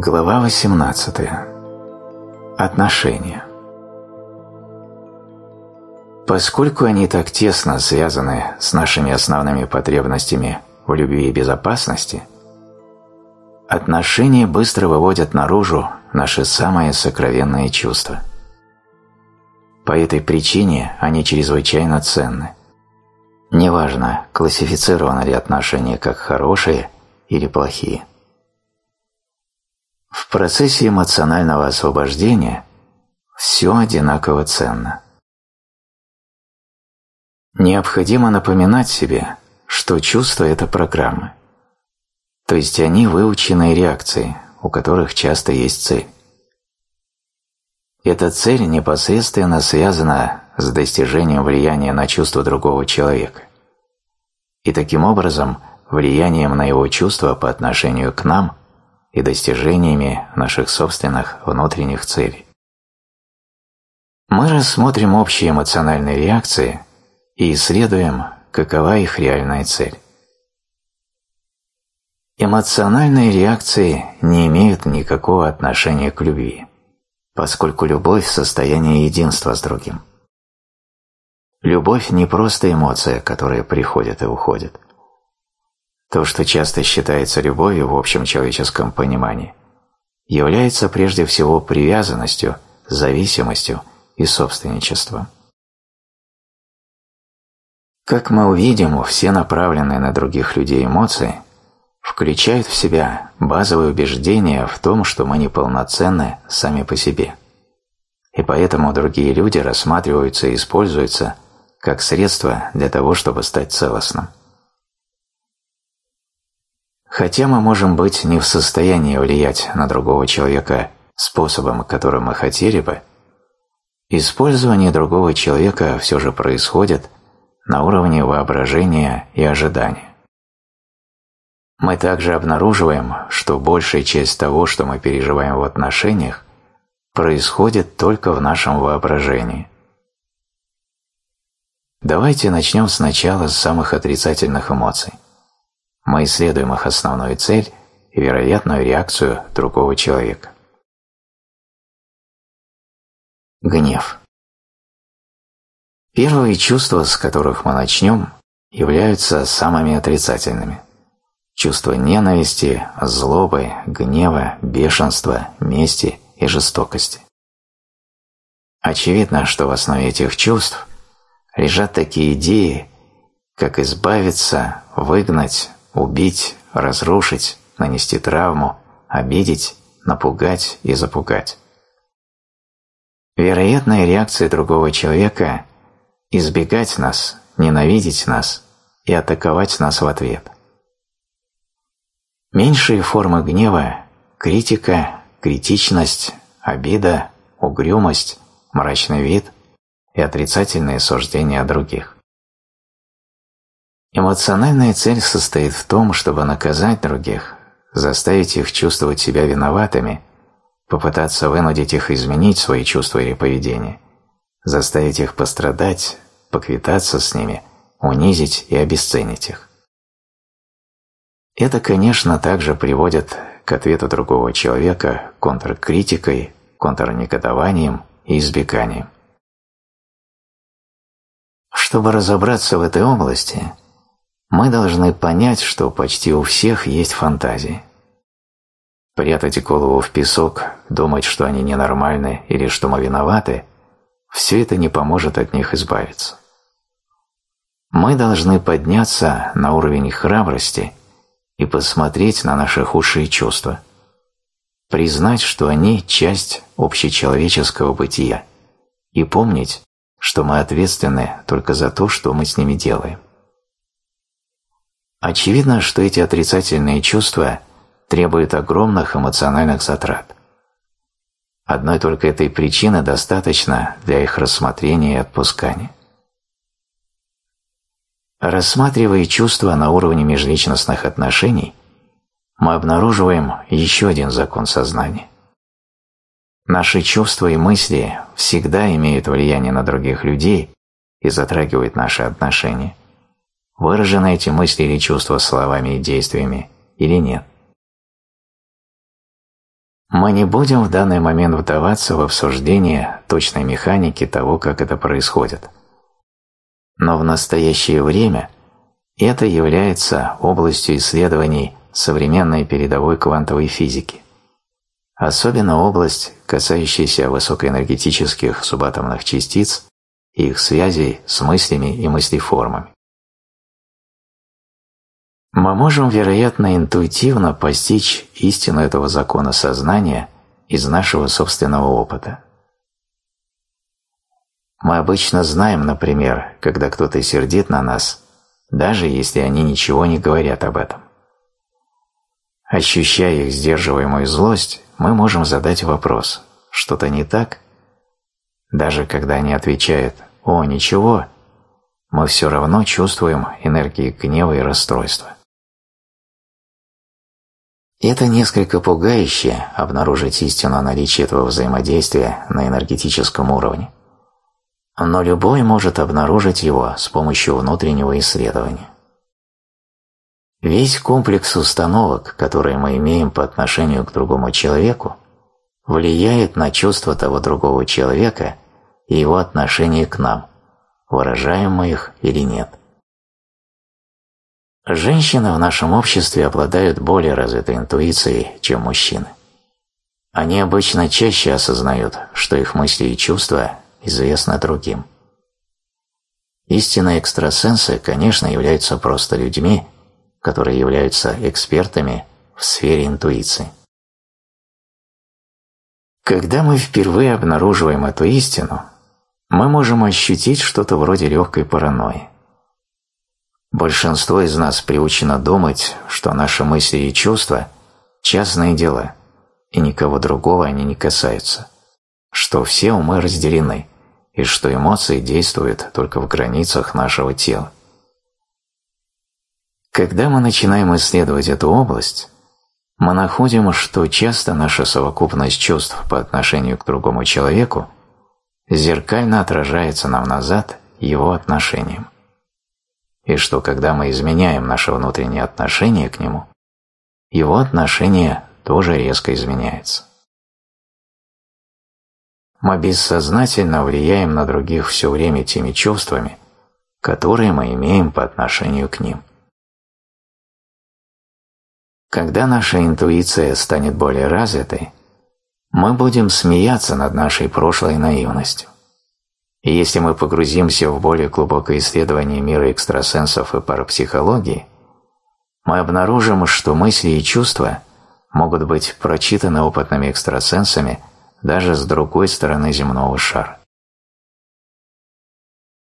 Глава 18. Отношения. Поскольку они так тесно связаны с нашими основными потребностями в любви и безопасности, отношения быстро выводят наружу наши самые сокровенные чувства. По этой причине они чрезвычайно ценны. Неважно, классифицированы ли отношения как хорошие или плохие. В процессе эмоционального освобождения все одинаково ценно. Необходимо напоминать себе, что чувства – это программы. То есть они выученные реакции, у которых часто есть цель. Эта цель непосредственно связана с достижением влияния на чувства другого человека. И таким образом влиянием на его чувства по отношению к нам и достижениями наших собственных внутренних целей. Мы рассмотрим общие эмоциональные реакции и исследуем, какова их реальная цель. Эмоциональные реакции не имеют никакого отношения к любви, поскольку любовь – состояние единства с другим. Любовь не просто эмоция, которая приходит и уходит – то, что часто считается любовью в общем человеческом понимании, является прежде всего привязанностью, зависимостью и собственничеством. Как мы увидим, все направленные на других людей эмоции включают в себя базовое убеждение в том, что мы неполноценны сами по себе. И поэтому другие люди рассматриваются и используются как средство для того, чтобы стать целостным. Хотя мы можем быть не в состоянии влиять на другого человека способом, которым мы хотели бы, использование другого человека все же происходит на уровне воображения и ожидания. Мы также обнаруживаем, что большая часть того, что мы переживаем в отношениях, происходит только в нашем воображении. Давайте начнем сначала с самых отрицательных эмоций мы исследуем их основную цель и вероятную реакцию другого человека. Гнев. Первые чувства, с которых мы начнем, являются самыми отрицательными. Чувства ненависти, злобы, гнева, бешенства, мести и жестокости. Очевидно, что в основе этих чувств лежат такие идеи, как избавиться, выгнать, убить, разрушить, нанести травму, обидеть, напугать и запугать. Вероятная реакция другого человека – избегать нас, ненавидеть нас и атаковать нас в ответ. Меньшие формы гнева – критика, критичность, обида, угрюмость, мрачный вид и отрицательные суждения о других. Эмоциональная цель состоит в том, чтобы наказать других, заставить их чувствовать себя виноватыми, попытаться вынудить их изменить свои чувства или поведение, заставить их пострадать, поквитаться с ними, унизить и обесценить их. Это, конечно, также приводит к ответу другого человека контркритикой, контрнегодованием и избеганием. Чтобы разобраться в этой области – мы должны понять, что почти у всех есть фантазии. Прятать голову в песок, думать, что они ненормальны или что мы виноваты – все это не поможет от них избавиться. Мы должны подняться на уровень храбрости и посмотреть на наши худшие чувства, признать, что они – часть общечеловеческого бытия, и помнить, что мы ответственны только за то, что мы с ними делаем. Очевидно, что эти отрицательные чувства требуют огромных эмоциональных затрат. Одной только этой причины достаточно для их рассмотрения и отпускания. Рассматривая чувства на уровне межличностных отношений, мы обнаруживаем еще один закон сознания. Наши чувства и мысли всегда имеют влияние на других людей и затрагивают наши отношения – выражены эти мысли или чувства словами и действиями или нет. Мы не будем в данный момент вдаваться в обсуждение точной механики того, как это происходит. Но в настоящее время это является областью исследований современной передовой квантовой физики. Особенно область, касающаяся высокоэнергетических субатомных частиц и их связей с мыслями и мыслеформами. Мы можем, вероятно, интуитивно постичь истину этого закона сознания из нашего собственного опыта. Мы обычно знаем, например, когда кто-то сердит на нас, даже если они ничего не говорят об этом. Ощущая их сдерживаемую злость, мы можем задать вопрос «что-то не так?». Даже когда они отвечают «о, ничего», мы все равно чувствуем энергии гнева и расстройства. Это несколько пугающе обнаружить истину о наличии этого взаимодействия на энергетическом уровне. Но любой может обнаружить его с помощью внутреннего исследования. Весь комплекс установок, которые мы имеем по отношению к другому человеку, влияет на чувства того другого человека и его отношение к нам, выражаем мы их или нет. Женщины в нашем обществе обладают более развитой интуицией, чем мужчины. Они обычно чаще осознают, что их мысли и чувства известны другим. Истинные экстрасенсы, конечно, являются просто людьми, которые являются экспертами в сфере интуиции. Когда мы впервые обнаруживаем эту истину, мы можем ощутить что-то вроде легкой паранойи. Большинство из нас приучено думать, что наши мысли и чувства – частные дела, и никого другого они не касаются, что все умы разделены, и что эмоции действуют только в границах нашего тела. Когда мы начинаем исследовать эту область, мы находим, что часто наша совокупность чувств по отношению к другому человеку зеркально отражается нам назад его отношением. И что когда мы изменяем наше внутреннее отношение к нему, его отношение тоже резко изменяется. Мы бессознательно влияем на других все время теми чувствами, которые мы имеем по отношению к ним. Когда наша интуиция станет более развитой, мы будем смеяться над нашей прошлой наивностью. И если мы погрузимся в более глубокое исследование мира экстрасенсов и парапсихологии, мы обнаружим, что мысли и чувства могут быть прочитаны опытными экстрасенсами даже с другой стороны земного шара.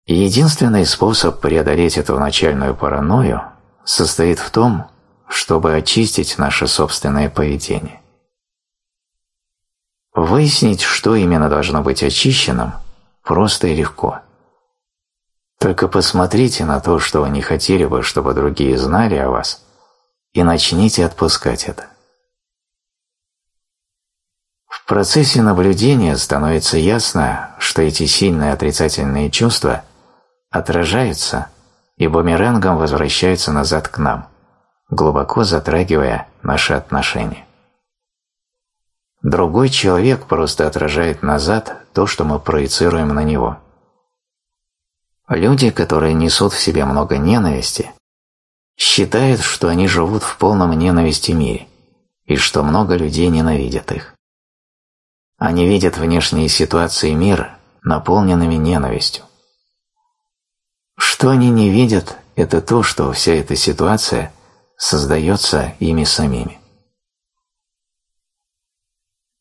Единственный способ преодолеть эту начальную паранойю состоит в том, чтобы очистить наше собственное поведение. Выяснить, что именно должно быть очищенным, просто и легко. Только посмотрите на то, что вы не хотели бы, чтобы другие знали о вас, и начните отпускать это. В процессе наблюдения становится ясно, что эти сильные отрицательные чувства отражаются и бумерангом возвращаются назад к нам – глубоко затрагивая наши отношения. Другой человек просто отражает назад то, что мы проецируем на него. Люди, которые несут в себе много ненависти, считают, что они живут в полном ненависти мире и что много людей ненавидят их. Они видят внешние ситуации мира наполненными ненавистью. Что они не видят, это то, что вся эта ситуация создается ими самими.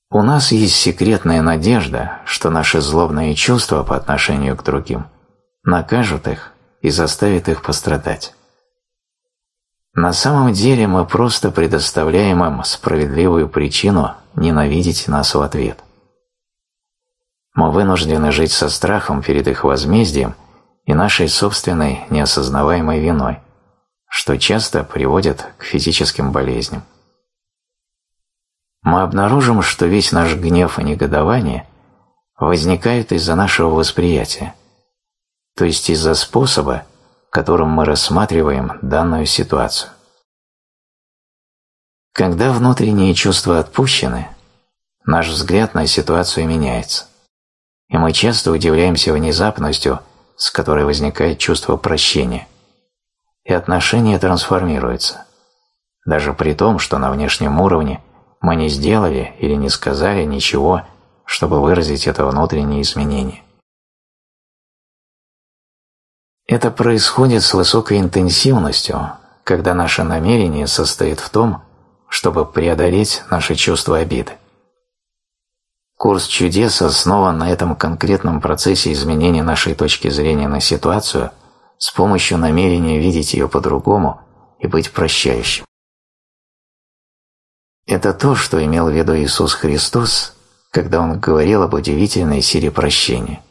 У нас есть секретная надежда, что наши злобные чувства по отношению к другим накажут их и заставят их пострадать. На самом деле мы просто предоставляем им справедливую причину ненавидеть нас в ответ. Мы вынуждены жить со страхом перед их возмездием и нашей собственной неосознаваемой виной что часто приводит к физическим болезням. Мы обнаружим, что весь наш гнев и негодование возникают из-за нашего восприятия, то есть из-за способа, которым мы рассматриваем данную ситуацию. Когда внутренние чувства отпущены, наш взгляд на ситуацию меняется. И мы часто удивляемся внезапностью, с которой возникает чувство прощения. И отношения трансформируются. Даже при том, что на внешнем уровне мы не сделали или не сказали ничего, чтобы выразить это внутреннее изменение. Это происходит с высокой интенсивностью, когда наше намерение состоит в том, чтобы преодолеть наше чувство обиды. Курс чудес основан на этом конкретном процессе изменения нашей точки зрения на ситуацию с помощью намерения видеть ее по-другому и быть прощающим. Это то, что имел в виду Иисус Христос, когда Он говорил об удивительной силе прощения.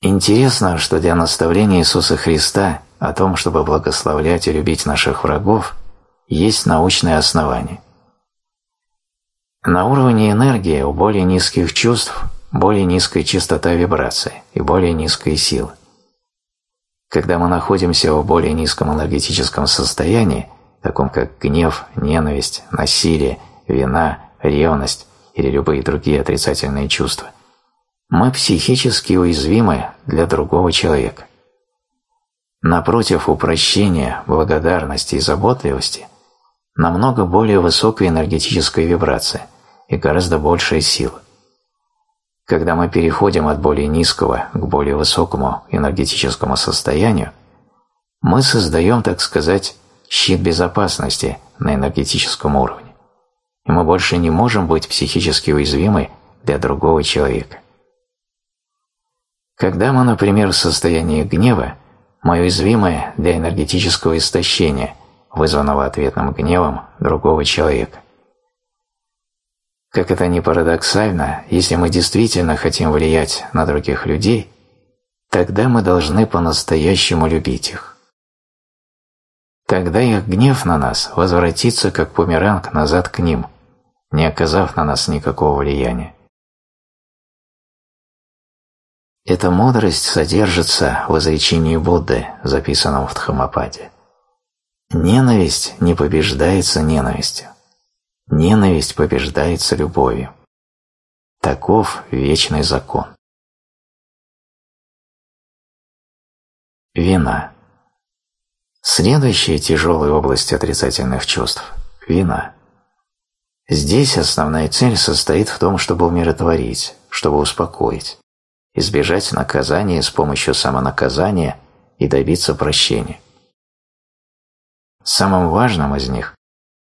Интересно, что для наставления Иисуса Христа о том, чтобы благословлять и любить наших врагов, есть научное основание. На уровне энергии у более низких чувств более низкая частота вибрации и более низкая сила. Когда мы находимся в более низком энергетическом состоянии, таком как гнев, ненависть, насилие, вина, ревность или любые другие отрицательные чувства – мы психически уязвимы для другого человека. Напротив упрощения, благодарности и заботливости намного более высокая энергетическая вибрация и гораздо большая сила. Когда мы переходим от более низкого к более высокому энергетическому состоянию, мы создаем, так сказать, щит безопасности на энергетическом уровне, и мы больше не можем быть психически уязвимы для другого человека. Когда мы, например, в состоянии гнева, мы уязвимы для энергетического истощения, вызванного ответным гневом другого человека. Как это ни парадоксально, если мы действительно хотим влиять на других людей, тогда мы должны по-настоящему любить их. Тогда их гнев на нас возвратится как бумеранг назад к ним, не оказав на нас никакого влияния. Эта мудрость содержится в изречении Будды, записанном в Дхаммападе. Ненависть не побеждается ненавистью. Ненависть побеждается любовью. Таков вечный закон. Вина. Следующая тяжелая область отрицательных чувств – вина. Здесь основная цель состоит в том, чтобы умиротворить, чтобы успокоить избежать наказания с помощью самонаказания и добиться прощения. Самым важным из них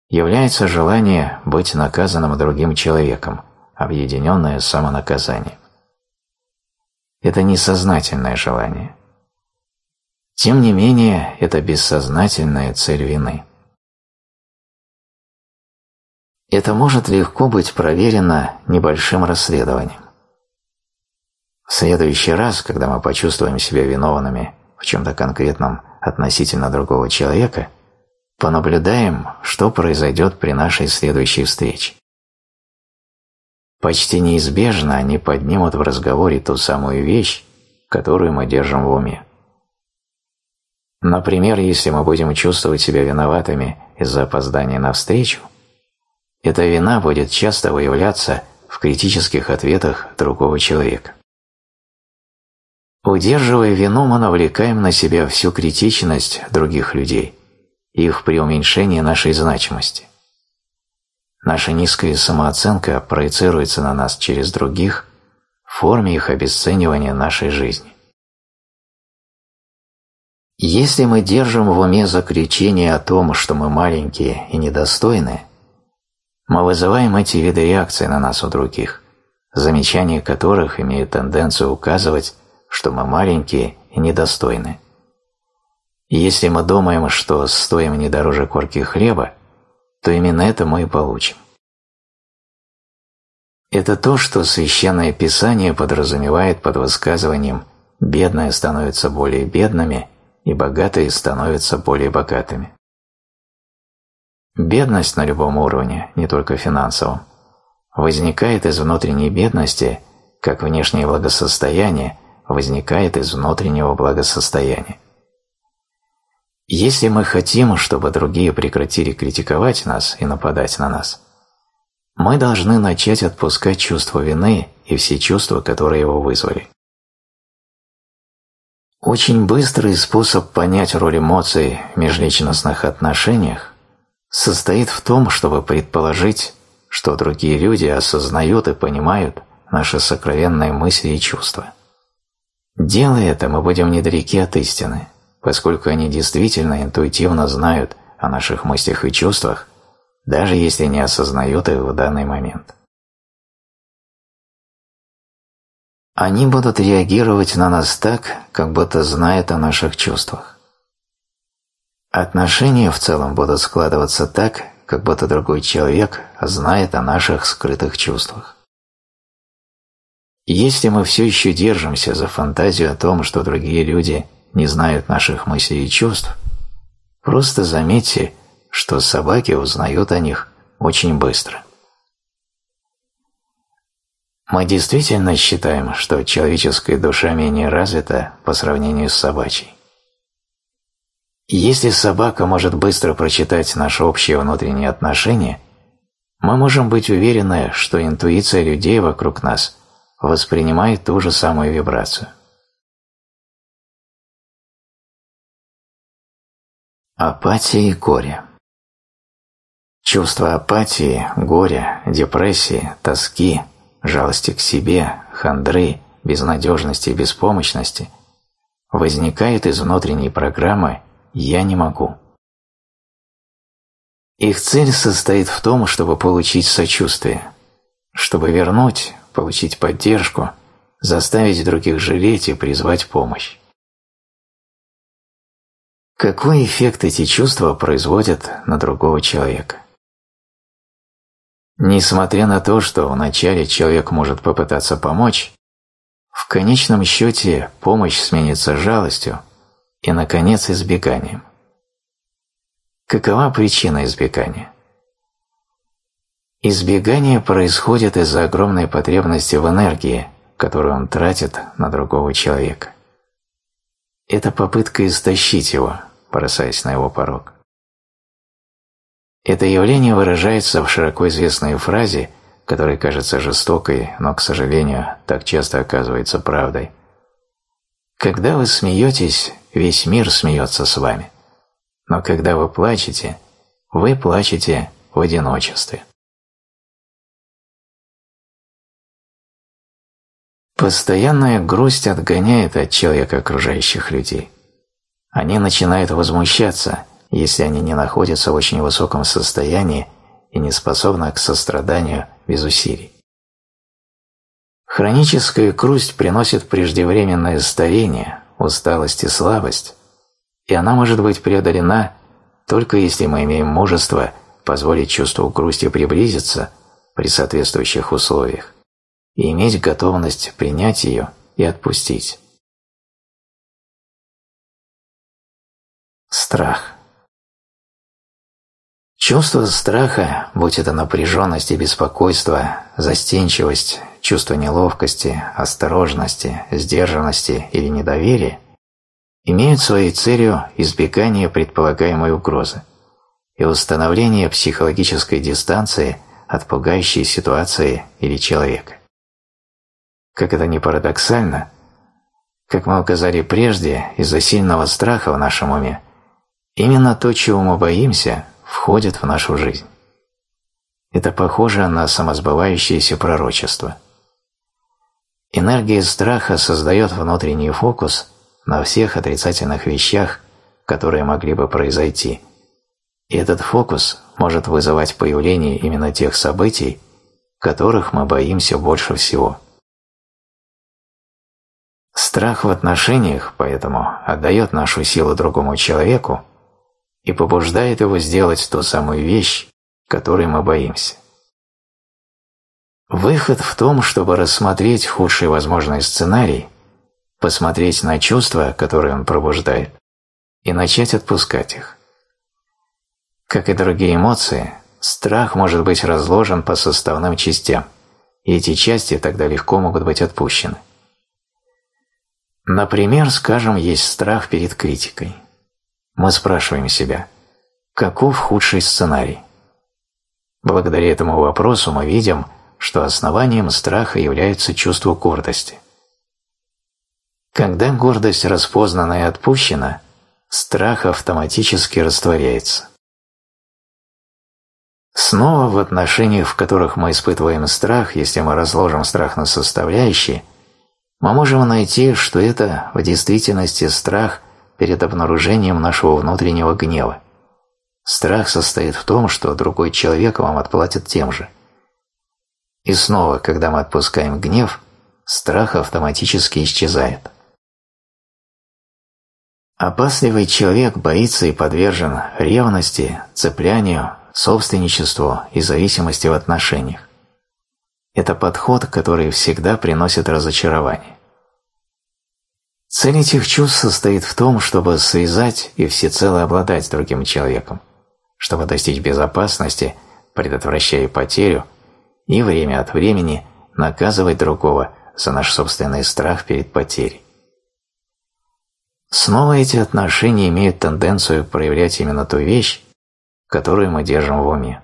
является желание быть наказанным другим человеком, объединенное самонаказанием. Это несознательное желание. Тем не менее, это бессознательная цель вины. Это может легко быть проверено небольшим расследованием. В следующий раз, когда мы почувствуем себя виновными в чем-то конкретном относительно другого человека, понаблюдаем, что произойдет при нашей следующей встрече. Почти неизбежно они поднимут в разговоре ту самую вещь, которую мы держим в уме. Например, если мы будем чувствовать себя виноватыми из-за опоздания на встречу, эта вина будет часто выявляться в критических ответах другого человека. Удерживая вину, мы навлекаем на себя всю критичность других людей, их преуменьшение нашей значимости. Наша низкая самооценка проецируется на нас через других в форме их обесценивания нашей жизни. Если мы держим в уме закричение о том, что мы маленькие и недостойные, мы вызываем эти виды реакции на нас у других, замечания которых имеют тенденцию указывать что мы маленькие и недостойны. Если мы думаем, что стоим не дороже корки хлеба, то именно это мы и получим. Это то, что Священное Писание подразумевает под высказыванием «бедные становятся более бедными и богатые становятся более богатыми». Бедность на любом уровне, не только финансовом, возникает из внутренней бедности, как внешнее благосостояние возникает из внутреннего благосостояния. Если мы хотим, чтобы другие прекратили критиковать нас и нападать на нас, мы должны начать отпускать чувство вины и все чувства, которые его вызвали. Очень быстрый способ понять роль эмоций в межличностных отношениях состоит в том, чтобы предположить, что другие люди осознают и понимают наши сокровенные мысли и чувства. Делая это, мы будем недалеки от истины, поскольку они действительно интуитивно знают о наших мыслях и чувствах, даже если не осознают их в данный момент. Они будут реагировать на нас так, как будто знают о наших чувствах. Отношения в целом будут складываться так, как будто другой человек знает о наших скрытых чувствах. Если мы все еще держимся за фантазию о том, что другие люди не знают наших мыслей и чувств, просто заметьте, что собаки узнают о них очень быстро. Мы действительно считаем, что человеческая душа менее развита по сравнению с собачьей. Если собака может быстро прочитать наши общие внутренние отношения, мы можем быть уверены, что интуиция людей вокруг нас воспринимает ту же самую вибрацию. Апатия и горе Чувство апатии, горя, депрессии, тоски – жалости к себе, хандры, безнадежности и беспомощности возникает из внутренней программы «я не могу». Их цель состоит в том, чтобы получить сочувствие, чтобы вернуть, получить поддержку, заставить других жалеть и призвать помощь. Какой эффект эти чувства производят на другого человека? Несмотря на то, что вначале человек может попытаться помочь, в конечном счете помощь сменится жалостью и, наконец, избеганием. Какова причина избегания? Избегание происходит из-за огромной потребности в энергии, которую он тратит на другого человека. Это попытка истощить его, бросаясь на его порог. Это явление выражается в широко известной фразе, которая кажется жестокой, но, к сожалению, так часто оказывается правдой. Когда вы смеетесь, весь мир смеется с вами. Но когда вы плачете, вы плачете в одиночестве. Постоянная грусть отгоняет от человека окружающих людей. Они начинают возмущаться – если они не находятся в очень высоком состоянии и не способны к состраданию без усилий. Хроническая грусть приносит преждевременное старение, усталость и слабость, и она может быть преодолена только если мы имеем мужество позволить чувству грусти приблизиться при соответствующих условиях и иметь готовность принять ее и отпустить. Страх Чувство страха, будь это напряженность и беспокойство, застенчивость, чувство неловкости, осторожности, сдержанности или недоверия, имеют своей целью избегание предполагаемой угрозы и установление психологической дистанции от пугающей ситуации или человека. Как это ни парадоксально, как мы указали прежде, из-за сильного страха в нашем уме, именно то, чего мы боимся, входит в нашу жизнь. Это похоже на самосбывающееся пророчество. Энергия страха создает внутренний фокус на всех отрицательных вещах, которые могли бы произойти, и этот фокус может вызывать появление именно тех событий, которых мы боимся больше всего. Страх в отношениях, поэтому, отдает нашу силу другому человеку и побуждает его сделать ту самую вещь, которой мы боимся. Выход в том, чтобы рассмотреть худший возможный сценарий, посмотреть на чувства, которые он пробуждает, и начать отпускать их. Как и другие эмоции, страх может быть разложен по составным частям, и эти части тогда легко могут быть отпущены. Например, скажем, есть страх перед критикой – мы спрашиваем себя, каков худший сценарий? Благодаря этому вопросу мы видим, что основанием страха является чувство гордости. Когда гордость распознана и отпущена, страх автоматически растворяется. Снова в отношениях, в которых мы испытываем страх, если мы разложим страх на составляющие, мы можем найти, что это в действительности страх перед обнаружением нашего внутреннего гнева. Страх состоит в том, что другой человек вам отплатит тем же. И снова, когда мы отпускаем гнев, страх автоматически исчезает. Опасливый человек боится и подвержен ревности, цеплянию, собственничеству и зависимости в отношениях. Это подход, который всегда приносит разочарование. Цель этих чувств состоит в том, чтобы связать и всецело обладать другим человеком, чтобы достичь безопасности, предотвращая потерю, и время от времени наказывать другого за наш собственный страх перед потерей. Снова эти отношения имеют тенденцию проявлять именно ту вещь, которую мы держим в уме.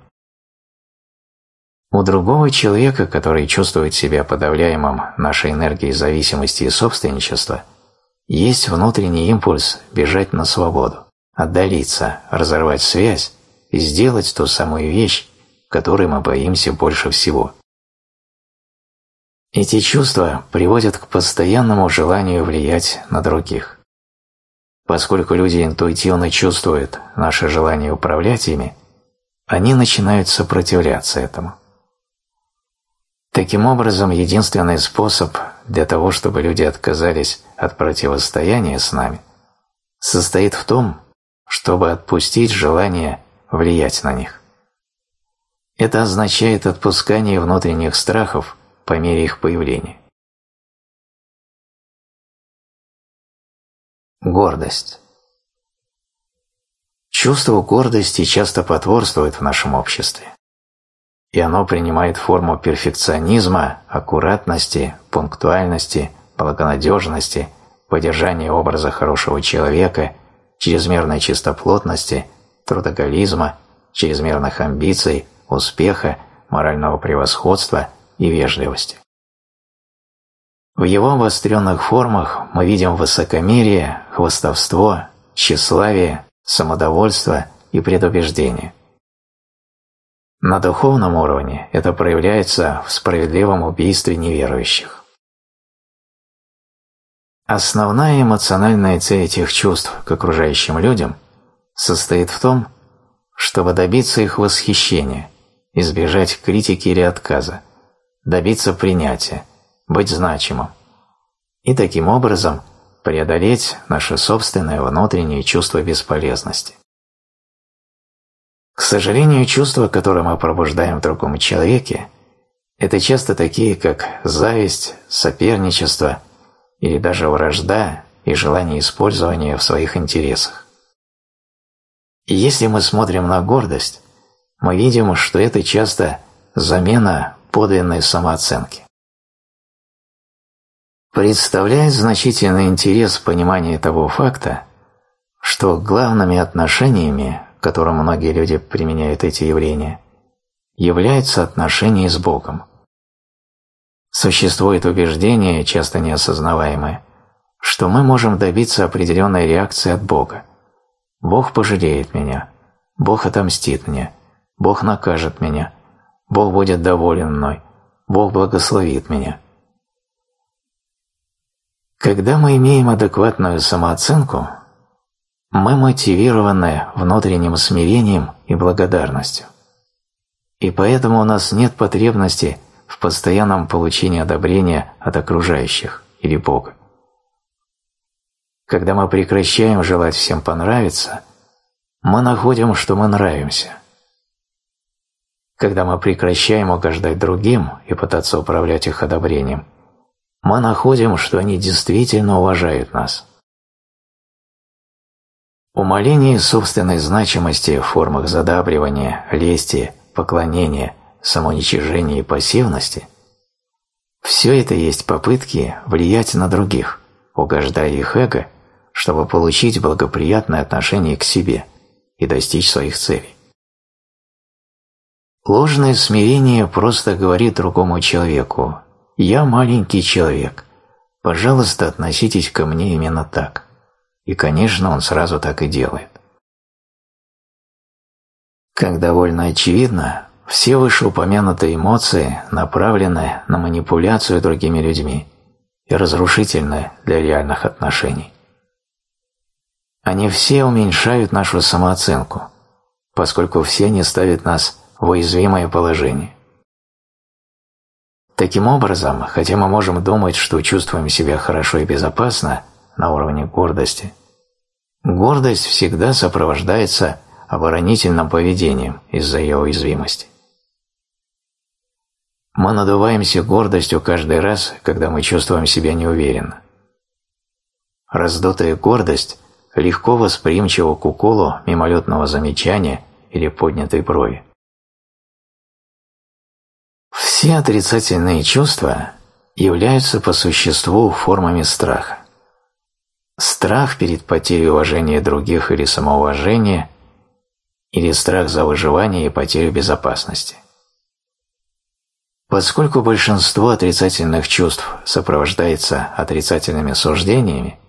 У другого человека, который чувствует себя подавляемым нашей энергией зависимости и собственничества, есть внутренний импульс бежать на свободу, отдалиться, разорвать связь и сделать ту самую вещь, которой мы боимся больше всего. Эти чувства приводят к постоянному желанию влиять на других. Поскольку люди интуитивно чувствуют наше желание управлять ими, они начинают сопротивляться этому. Таким образом, единственный способ для того, чтобы люди отказались от противостояния с нами, состоит в том, чтобы отпустить желание влиять на них. Это означает отпускание внутренних страхов по мере их появления. Гордость. Чувство гордости часто потворствует в нашем обществе. И оно принимает форму перфекционизма, аккуратности, пунктуальности, благонадежности, поддержания образа хорошего человека, чрезмерной чистоплотности, трудоголизма, чрезмерных амбиций, успеха, морального превосходства и вежливости. В его обостренных формах мы видим высокомерие, хвастовство, тщеславие, самодовольство и предубеждение. На духовном уровне это проявляется в справедливом убийстве неверующих. Основная эмоциональная цель этих чувств к окружающим людям состоит в том, чтобы добиться их восхищения, избежать критики или отказа, добиться принятия, быть значимым и таким образом преодолеть наше собственное внутреннее чувство бесполезности. К сожалению, чувства, которые мы пробуждаем в другом человеке, это часто такие, как зависть, соперничество или даже вражда и желание использования в своих интересах. Если мы смотрим на гордость, мы видим, что это часто замена подлинной самооценки представляет значительный интерес в понимании того факта, что главными отношениями, которым многие люди применяют эти явления, являются отношения с Богом. Существует убеждение, часто неосознаваемое, что мы можем добиться определенной реакции от Бога. Бог пожалеет меня, Бог отомстит мне, Бог накажет меня, Бог будет доволен мной, Бог благословит меня. Когда мы имеем адекватную самооценку, мы мотивированы внутренним смирением и благодарностью. И поэтому у нас нет потребности в постоянном получении одобрения от окружающих или Бога. Когда мы прекращаем желать всем понравиться, мы находим, что мы нравимся. Когда мы прекращаем угождать другим и пытаться управлять их одобрением, мы находим, что они действительно уважают нас. Умаление собственной значимости в формах задабривания, лести, поклонения, самоуничижения и пассивности – все это есть попытки влиять на других, угождая их эго, чтобы получить благоприятное отношение к себе и достичь своих целей. Ложное смирение просто говорит другому человеку «Я маленький человек, пожалуйста, относитесь ко мне именно так». И, конечно, он сразу так и делает. Как довольно очевидно, все вышеупомянутые эмоции направлены на манипуляцию другими людьми и разрушительны для реальных отношений. Они все уменьшают нашу самооценку, поскольку все они ставят нас в уязвимое положение. Таким образом, хотя мы можем думать, что чувствуем себя хорошо и безопасно на уровне гордости, гордость всегда сопровождается оборонительным поведением из-за ее уязвимости. Мы надуваемся гордостью каждый раз, когда мы чувствуем себя неуверенно. Раздутая гордость легко восприимчива к уколу мимолетного замечания или поднятой брови. Все отрицательные чувства являются по существу формами страха. Страх перед потерей уважения других или самоуважения, или страх за выживание и потерю безопасности. Поскольку большинство отрицательных чувств сопровождается отрицательными суждениями,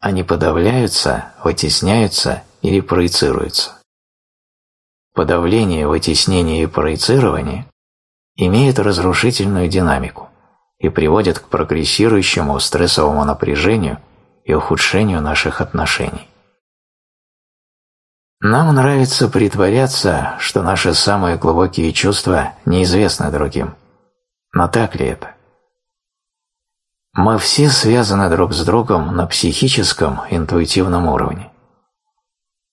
они подавляются, вытесняются или проецируются. Подавление, вытеснение и проецирование имеют разрушительную динамику и приводят к прогрессирующему стрессовому напряжению и ухудшению наших отношений. Нам нравится притворяться, что наши самые глубокие чувства неизвестны другим. Но так ли это? Мы все связаны друг с другом на психическом, интуитивном уровне.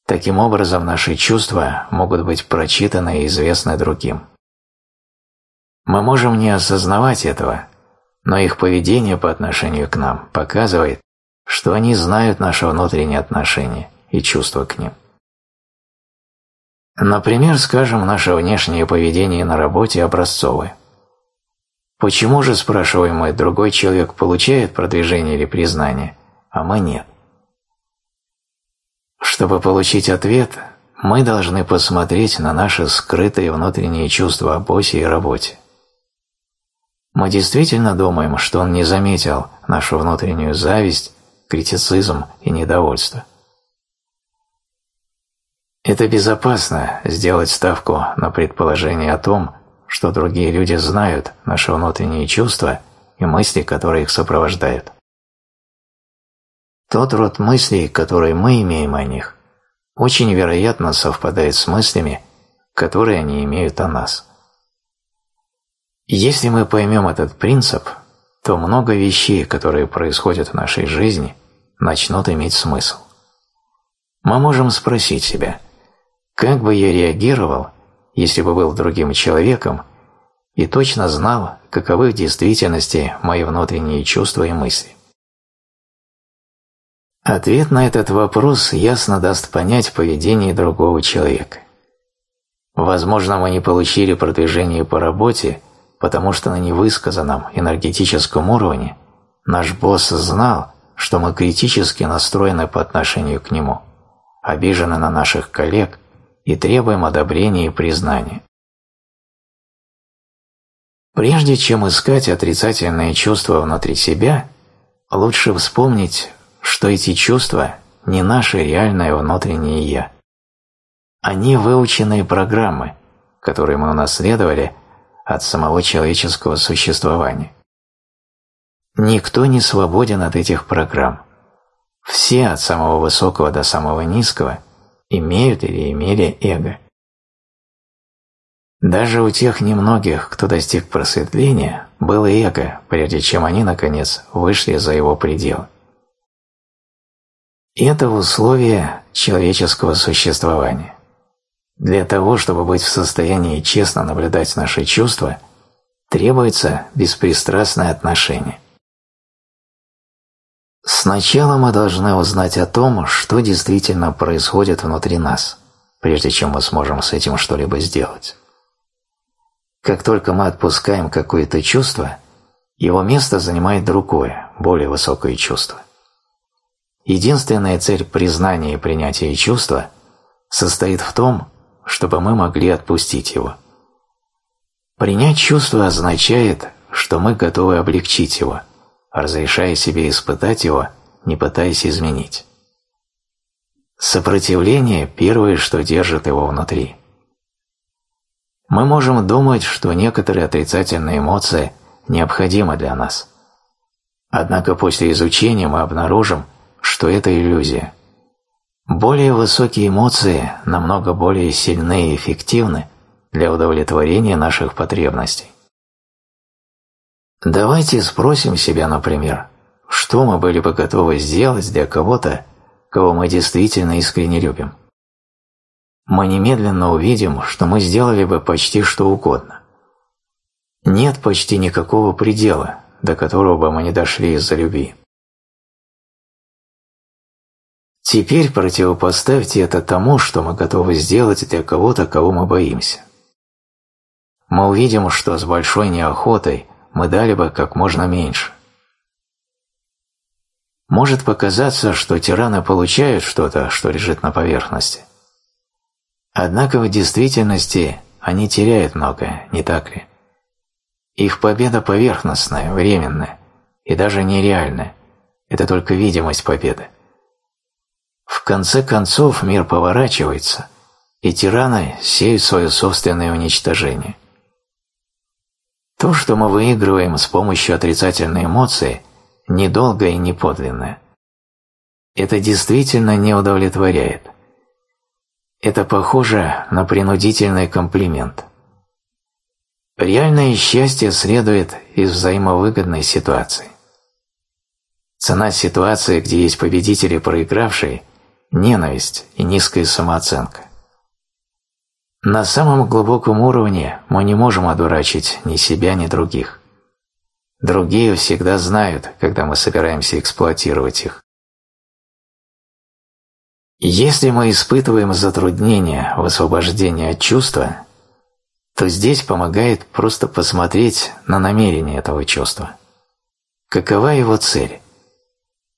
Таким образом, наши чувства могут быть прочитаны и известны другим. Мы можем не осознавать этого, но их поведение по отношению к нам показывает, что они знают наше внутреннее отношение и чувства к ним. Например, скажем, наше внешнее поведение на работе образцовое – Почему же, спрашиваем мы, другой человек получает продвижение или признание, а мы нет? Чтобы получить ответ, мы должны посмотреть на наши скрытые внутренние чувства о боссе и работе. Мы действительно думаем, что он не заметил нашу внутреннюю зависть, критицизм и недовольство. Это безопасно сделать ставку на предположение о том, что другие люди знают наши внутренние чувства и мысли, которые их сопровождают. Тот род мыслей, которые мы имеем о них, очень вероятно совпадает с мыслями, которые они имеют о нас. Если мы поймем этот принцип, то много вещей, которые происходят в нашей жизни, начнут иметь смысл. Мы можем спросить себя, как бы я реагировал, если бы был другим человеком и точно знал, каковы в действительности мои внутренние чувства и мысли. Ответ на этот вопрос ясно даст понять поведение другого человека. Возможно, мы не получили продвижение по работе, потому что на невысказанном энергетическом уровне наш босс знал, что мы критически настроены по отношению к нему, обижены на наших коллег и требуем одобрения и признания. Прежде чем искать отрицательные чувства внутри себя, лучше вспомнить, что эти чувства не наше реальное внутреннее «я». Они выученные программы, которые мы унаследовали от самого человеческого существования. Никто не свободен от этих программ. Все, от самого высокого до самого низкого, имеют или имели эго. Даже у тех немногих, кто достиг просветления, было эго, прежде чем они, наконец, вышли за его пределы. Это условие человеческого существования. Для того, чтобы быть в состоянии честно наблюдать наши чувства, требуется беспристрастное отношение. Сначала мы должны узнать о том, что действительно происходит внутри нас, прежде чем мы сможем с этим что-либо сделать. Как только мы отпускаем какое-то чувство, его место занимает другое, более высокое чувство. Единственная цель признания и принятия чувства состоит в том, чтобы мы могли отпустить его, Принять чувство означает, что мы готовы облегчить его, разрешая себе испытать его, не пытаясь изменить. Сопротивление – первое, что держит его внутри. Мы можем думать, что некоторые отрицательные эмоции необходимы для нас. Однако после изучения мы обнаружим, что это иллюзия. Более высокие эмоции намного более сильны и эффективны для удовлетворения наших потребностей. Давайте спросим себя, например, что мы были бы готовы сделать для кого-то, кого мы действительно искренне любим мы немедленно увидим, что мы сделали бы почти что угодно. Нет почти никакого предела, до которого бы мы не дошли из-за любви. Теперь противопоставьте это тому, что мы готовы сделать для кого-то, кого мы боимся. Мы увидим, что с большой неохотой мы дали бы как можно меньше. Может показаться, что тираны получают что-то, что лежит на поверхности – Однако в действительности они теряют многое, не так ли? Их победа поверхностная, временная и даже нереальная. Это только видимость победы. В конце концов мир поворачивается, и тираны сеют свое собственное уничтожение. То, что мы выигрываем с помощью отрицательной эмоции, недолго и не подлинное. Это действительно не удовлетворяет. Это похоже на принудительный комплимент. Реальное счастье следует из взаимовыгодной ситуации. Цена ситуации, где есть победители и проигравшие – ненависть и низкая самооценка. На самом глубоком уровне мы не можем одурачить ни себя, ни других. Другие всегда знают, когда мы собираемся эксплуатировать их. Если мы испытываем затруднения в освобождении от чувства, то здесь помогает просто посмотреть на намерение этого чувства. Какова его цель?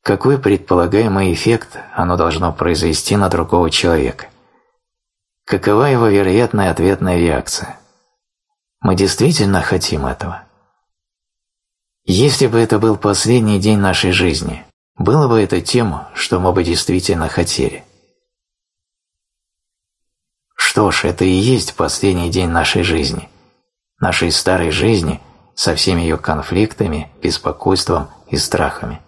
Какой предполагаемый эффект оно должно произвести на другого человека? Какова его вероятная ответная реакция? Мы действительно хотим этого? Если бы это был последний день нашей жизни, было бы это тем, что мы бы действительно хотели. Что ж, это и есть последний день нашей жизни, нашей старой жизни со всеми ее конфликтами, беспокойством и страхами.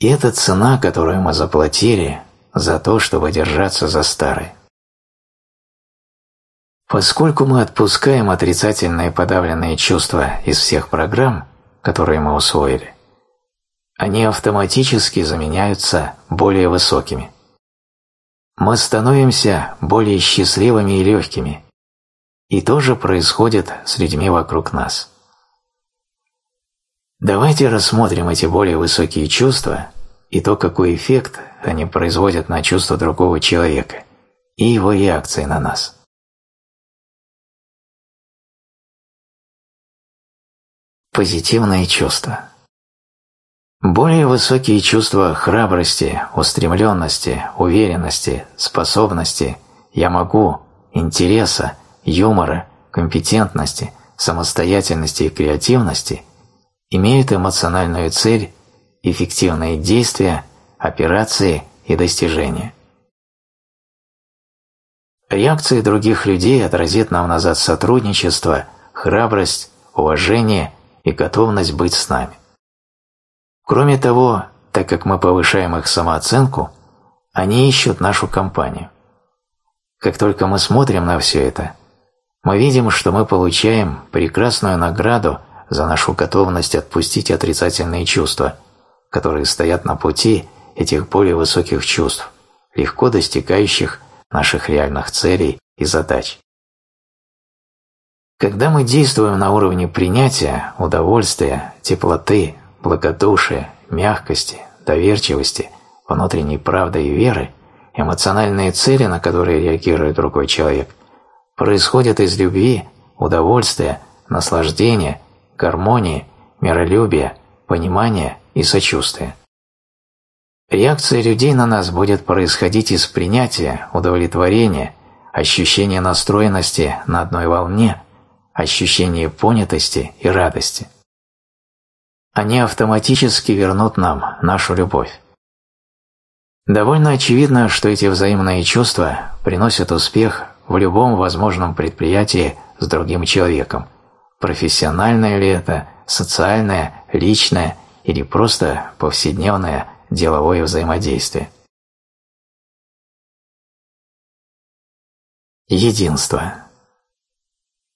И это цена, которую мы заплатили за то, чтобы держаться за старой. Поскольку мы отпускаем отрицательные подавленные чувства из всех программ, которые мы усвоили, они автоматически заменяются более высокими – мы становимся более счастливыми и легкими, и то же происходит с людьми вокруг нас. Давайте рассмотрим эти более высокие чувства и то, какой эффект они производят на чувства другого человека и его реакции на нас. Позитивные чувства более высокие чувства храбрости, устремленности, уверенности, способности, «я могу», интереса, юмора, компетентности, самостоятельности и креативности имеют эмоциональную цель, эффективные действия, операции и достижения. Реакции других людей отразит нам назад сотрудничество, храбрость, уважение и готовность быть с нами. Кроме того, так как мы повышаем их самооценку, они ищут нашу компанию. Как только мы смотрим на все это, мы видим, что мы получаем прекрасную награду за нашу готовность отпустить отрицательные чувства, которые стоят на пути этих более высоких чувств, легко достигающих наших реальных целей и задач. Когда мы действуем на уровне принятия, удовольствия, теплоты, благодушия, мягкости, доверчивости, внутренней правды и веры, эмоциональные цели, на которые реагирует другой человек, происходят из любви, удовольствия, наслаждения, гармонии, миролюбия, понимания и сочувствия. Реакция людей на нас будет происходить из принятия, удовлетворения, ощущения настроенности на одной волне ощущение понятости и радости. Они автоматически вернут нам нашу любовь. Довольно очевидно, что эти взаимные чувства приносят успех в любом возможном предприятии с другим человеком, профессиональное ли это, социальное, личное или просто повседневное деловое взаимодействие. Единство.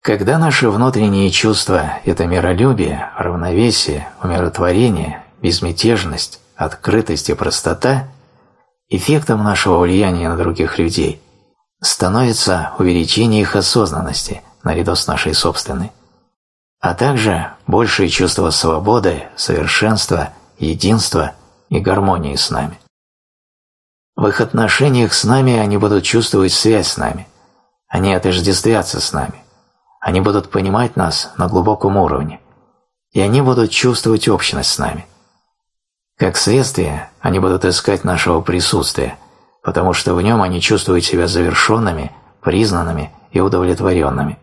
Когда наши внутренние чувства – это миролюбие, равновесие, умиротворение, безмятежность, открытость и простота, эффектом нашего влияния на других людей становится увеличение их осознанности наряду с нашей собственной, а также большее чувство свободы, совершенства, единства и гармонии с нами. В их отношениях с нами они будут чувствовать связь с нами – они отождествятся с нами. Они будут понимать нас на глубоком уровне. И они будут чувствовать общность с нами. Как следствие, они будут искать нашего присутствия, потому что в нем они чувствуют себя завершенными, признанными и удовлетворенными.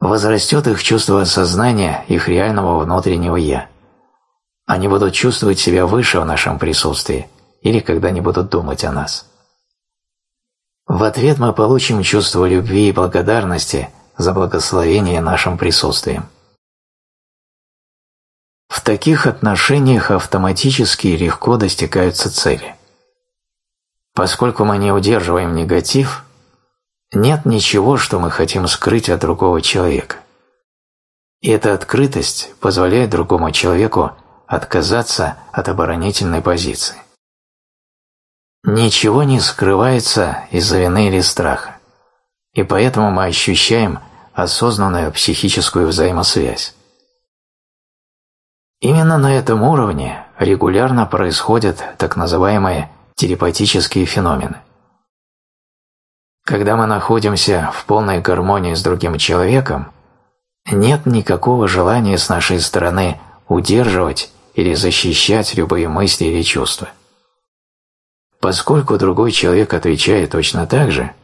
Возрастет их чувство осознания их реального внутреннего «я». Они будут чувствовать себя выше в нашем присутствии или когда не будут думать о нас. В ответ мы получим чувство любви и благодарности за благословение нашим присутствием. В таких отношениях автоматически и легко достигаются цели. Поскольку мы не удерживаем негатив, нет ничего, что мы хотим скрыть от другого человека. И эта открытость позволяет другому человеку отказаться от оборонительной позиции. Ничего не скрывается из-за вины или страха, и поэтому мы ощущаем осознанную психическую взаимосвязь. Именно на этом уровне регулярно происходят так называемые телепатические феномены. Когда мы находимся в полной гармонии с другим человеком, нет никакого желания с нашей стороны удерживать или защищать любые мысли или чувства. Поскольку другой человек отвечает точно так же,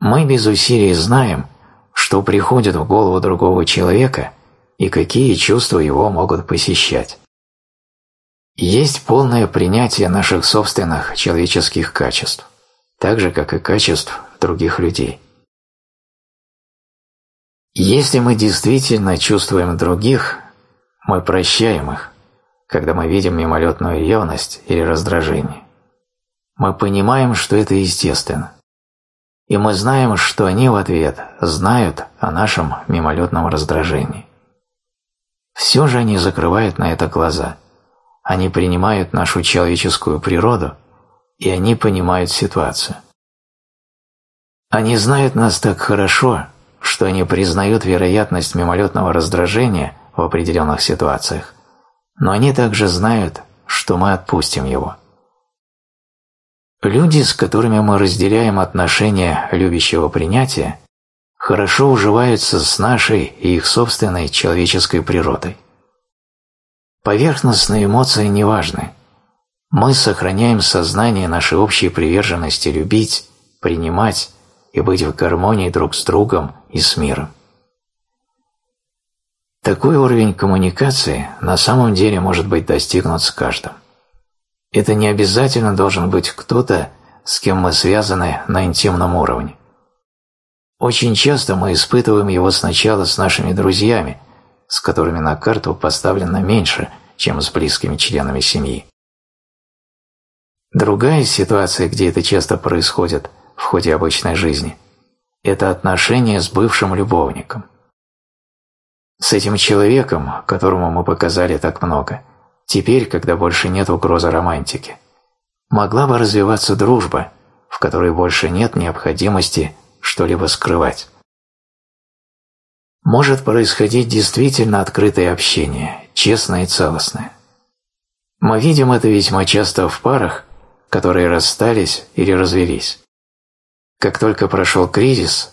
мы без усилий знаем, что приходит в голову другого человека и какие чувства его могут посещать. Есть полное принятие наших собственных человеческих качеств, так же, как и качеств других людей. Если мы действительно чувствуем других, мы прощаем их, когда мы видим мимолетную ревность или раздражение мы понимаем, что это естественно. И мы знаем, что они в ответ знают о нашем мимолетном раздражении. Все же они закрывают на это глаза. Они принимают нашу человеческую природу, и они понимают ситуацию. Они знают нас так хорошо, что они признают вероятность мимолетного раздражения в определенных ситуациях, но они также знают, что мы отпустим его. Люди, с которыми мы разделяем отношения любящего принятия, хорошо уживаются с нашей и их собственной человеческой природой. Поверхностные эмоции не важны. Мы сохраняем сознание нашей общей приверженности любить, принимать и быть в гармонии друг с другом и с миром. Такой уровень коммуникации на самом деле может быть достигнут с каждым. Это не обязательно должен быть кто-то, с кем мы связаны на интимном уровне. Очень часто мы испытываем его сначала с нашими друзьями, с которыми на карту поставлено меньше, чем с близкими членами семьи. Другая ситуация, где это часто происходит в ходе обычной жизни, это отношения с бывшим любовником. С этим человеком, которому мы показали так много – Теперь, когда больше нет угрозы романтики, могла бы развиваться дружба, в которой больше нет необходимости что-либо скрывать. Может происходить действительно открытое общение, честное и целостное. Мы видим это весьма часто в парах, которые расстались или развелись. Как только прошел кризис,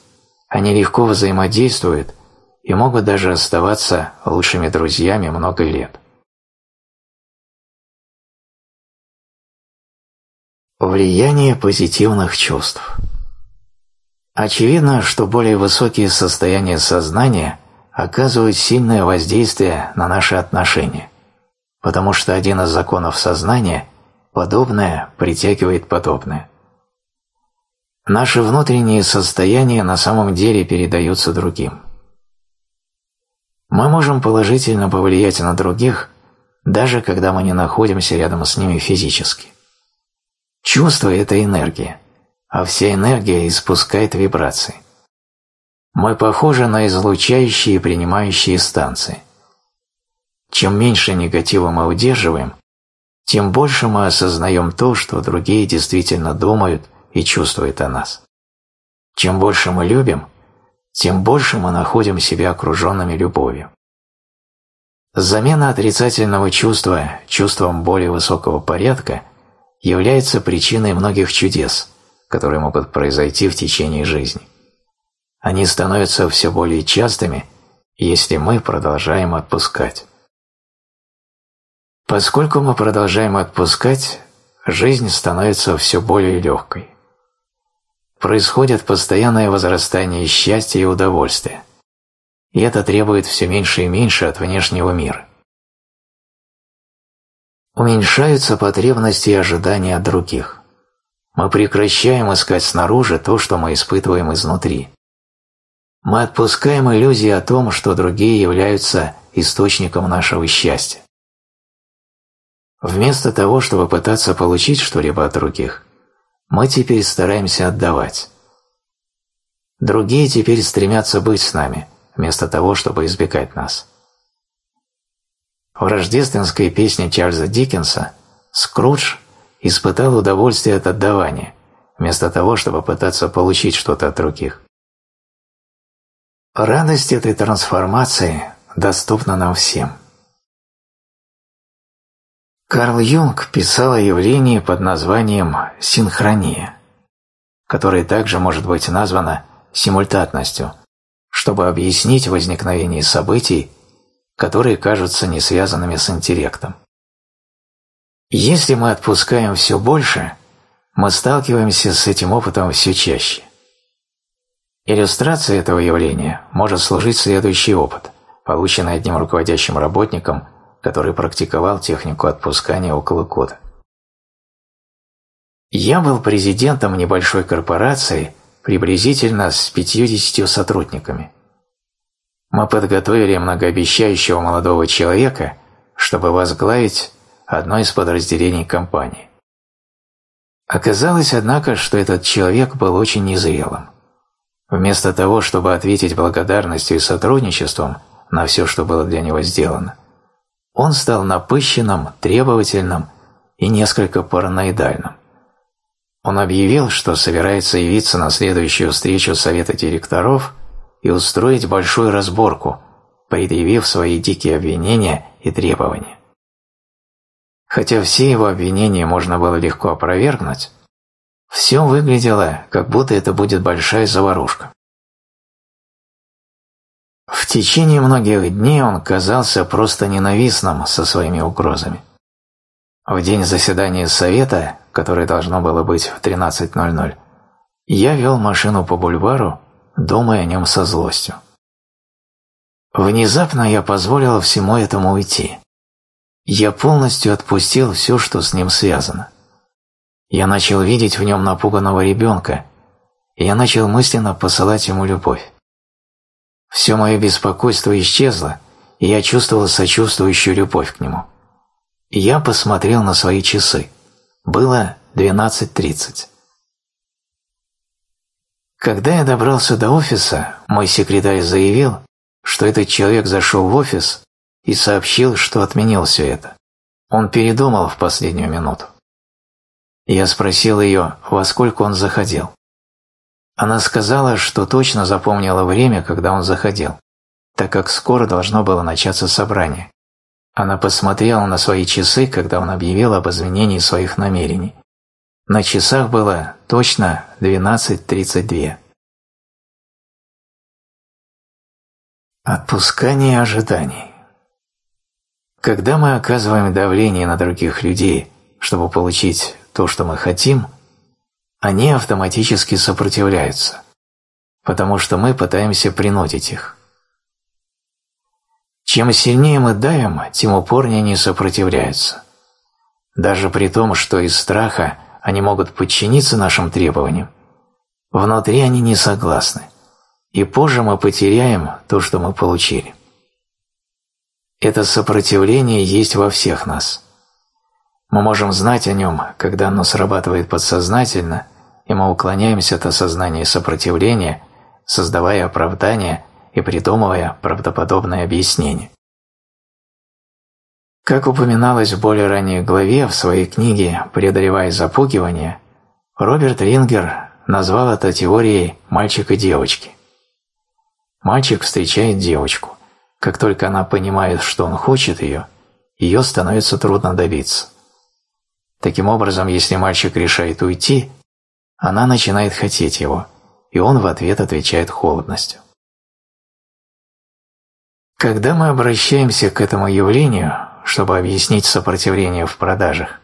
они легко взаимодействуют и могут даже оставаться лучшими друзьями много лет. Влияние позитивных чувств Очевидно, что более высокие состояния сознания оказывают сильное воздействие на наши отношения, потому что один из законов сознания – подобное притягивает подобное. Наши внутренние состояния на самом деле передаются другим. Мы можем положительно повлиять на других, даже когда мы не находимся рядом с ними физически. Чувство – это энергия, а вся энергия испускает вибрации. Мы похожи на излучающие и принимающие станции. Чем меньше негатива мы удерживаем, тем больше мы осознаем то, что другие действительно думают и чувствуют о нас. Чем больше мы любим, тем больше мы находим себя окруженными любовью. Замена отрицательного чувства чувством более высокого порядка является причиной многих чудес, которые могут произойти в течение жизни. Они становятся все более частыми, если мы продолжаем отпускать. Поскольку мы продолжаем отпускать, жизнь становится все более легкой. Происходит постоянное возрастание счастья и удовольствия, и это требует все меньше и меньше от внешнего мира. Уменьшаются потребности и ожидания от других. Мы прекращаем искать снаружи то, что мы испытываем изнутри. Мы отпускаем иллюзии о том, что другие являются источником нашего счастья. Вместо того, чтобы пытаться получить что-либо от других, мы теперь стараемся отдавать. Другие теперь стремятся быть с нами, вместо того, чтобы избегать нас. В рождественской песне Чарльза Диккенса Скрудж испытал удовольствие от отдавания, вместо того, чтобы пытаться получить что-то от других. Радость этой трансформации доступна нам всем. Карл Юнг писал о явлении под названием «синхрония», которое также может быть названо симультатностью, чтобы объяснить возникновение событий, которые кажутся не связанными с интеллектом. Если мы отпускаем все больше, мы сталкиваемся с этим опытом все чаще. Иллюстрацией этого явления может служить следующий опыт, полученный одним руководящим работником, который практиковал технику отпускания около года. Я был президентом небольшой корпорации приблизительно с 50 сотрудниками. Мы подготовили многообещающего молодого человека, чтобы возглавить одно из подразделений компании. Оказалось, однако, что этот человек был очень незрелым. Вместо того, чтобы ответить благодарностью и сотрудничеством на все, что было для него сделано, он стал напыщенным, требовательным и несколько параноидальным. Он объявил, что собирается явиться на следующую встречу совета директоров и устроить большую разборку, предъявив свои дикие обвинения и требования. Хотя все его обвинения можно было легко опровергнуть, все выглядело, как будто это будет большая заварушка. В течение многих дней он казался просто ненавистным со своими угрозами. В день заседания совета, которое должно было быть в 13.00, я вел машину по бульвару, думая о нем со злостью. Внезапно я позволил всему этому уйти. Я полностью отпустил все, что с ним связано. Я начал видеть в нем напуганного ребенка, и я начал мысленно посылать ему любовь. Все мое беспокойство исчезло, и я чувствовал сочувствующую любовь к нему. Я посмотрел на свои часы. Было 12.30. Когда я добрался до офиса, мой секретарь заявил, что этот человек зашел в офис и сообщил, что отменил все это. Он передумал в последнюю минуту. Я спросил ее, во сколько он заходил. Она сказала, что точно запомнила время, когда он заходил, так как скоро должно было начаться собрание. Она посмотрела на свои часы, когда он объявил об изменении своих намерений. На часах было точно 12.32. Отпускание ожиданий. Когда мы оказываем давление на других людей, чтобы получить то, что мы хотим, они автоматически сопротивляются, потому что мы пытаемся принудить их. Чем сильнее мы давим, тем упорнее они сопротивляются. Даже при том, что из страха они могут подчиниться нашим требованиям, внутри они не согласны, и позже мы потеряем то, что мы получили. Это сопротивление есть во всех нас. Мы можем знать о нем, когда оно срабатывает подсознательно, и мы уклоняемся от осознания сопротивления, создавая оправдания и придумывая правдоподобное объяснение. Как упоминалось в более ранней главе в своей книге «Преодолевая запугивание», Роберт Рингер назвал это теорией «мальчика-девочки». Мальчик встречает девочку. Как только она понимает, что он хочет ее, ее становится трудно добиться. Таким образом, если мальчик решает уйти, она начинает хотеть его, и он в ответ отвечает холодностью. Когда мы обращаемся к этому явлению, чтобы объяснить сопротивление в продажах,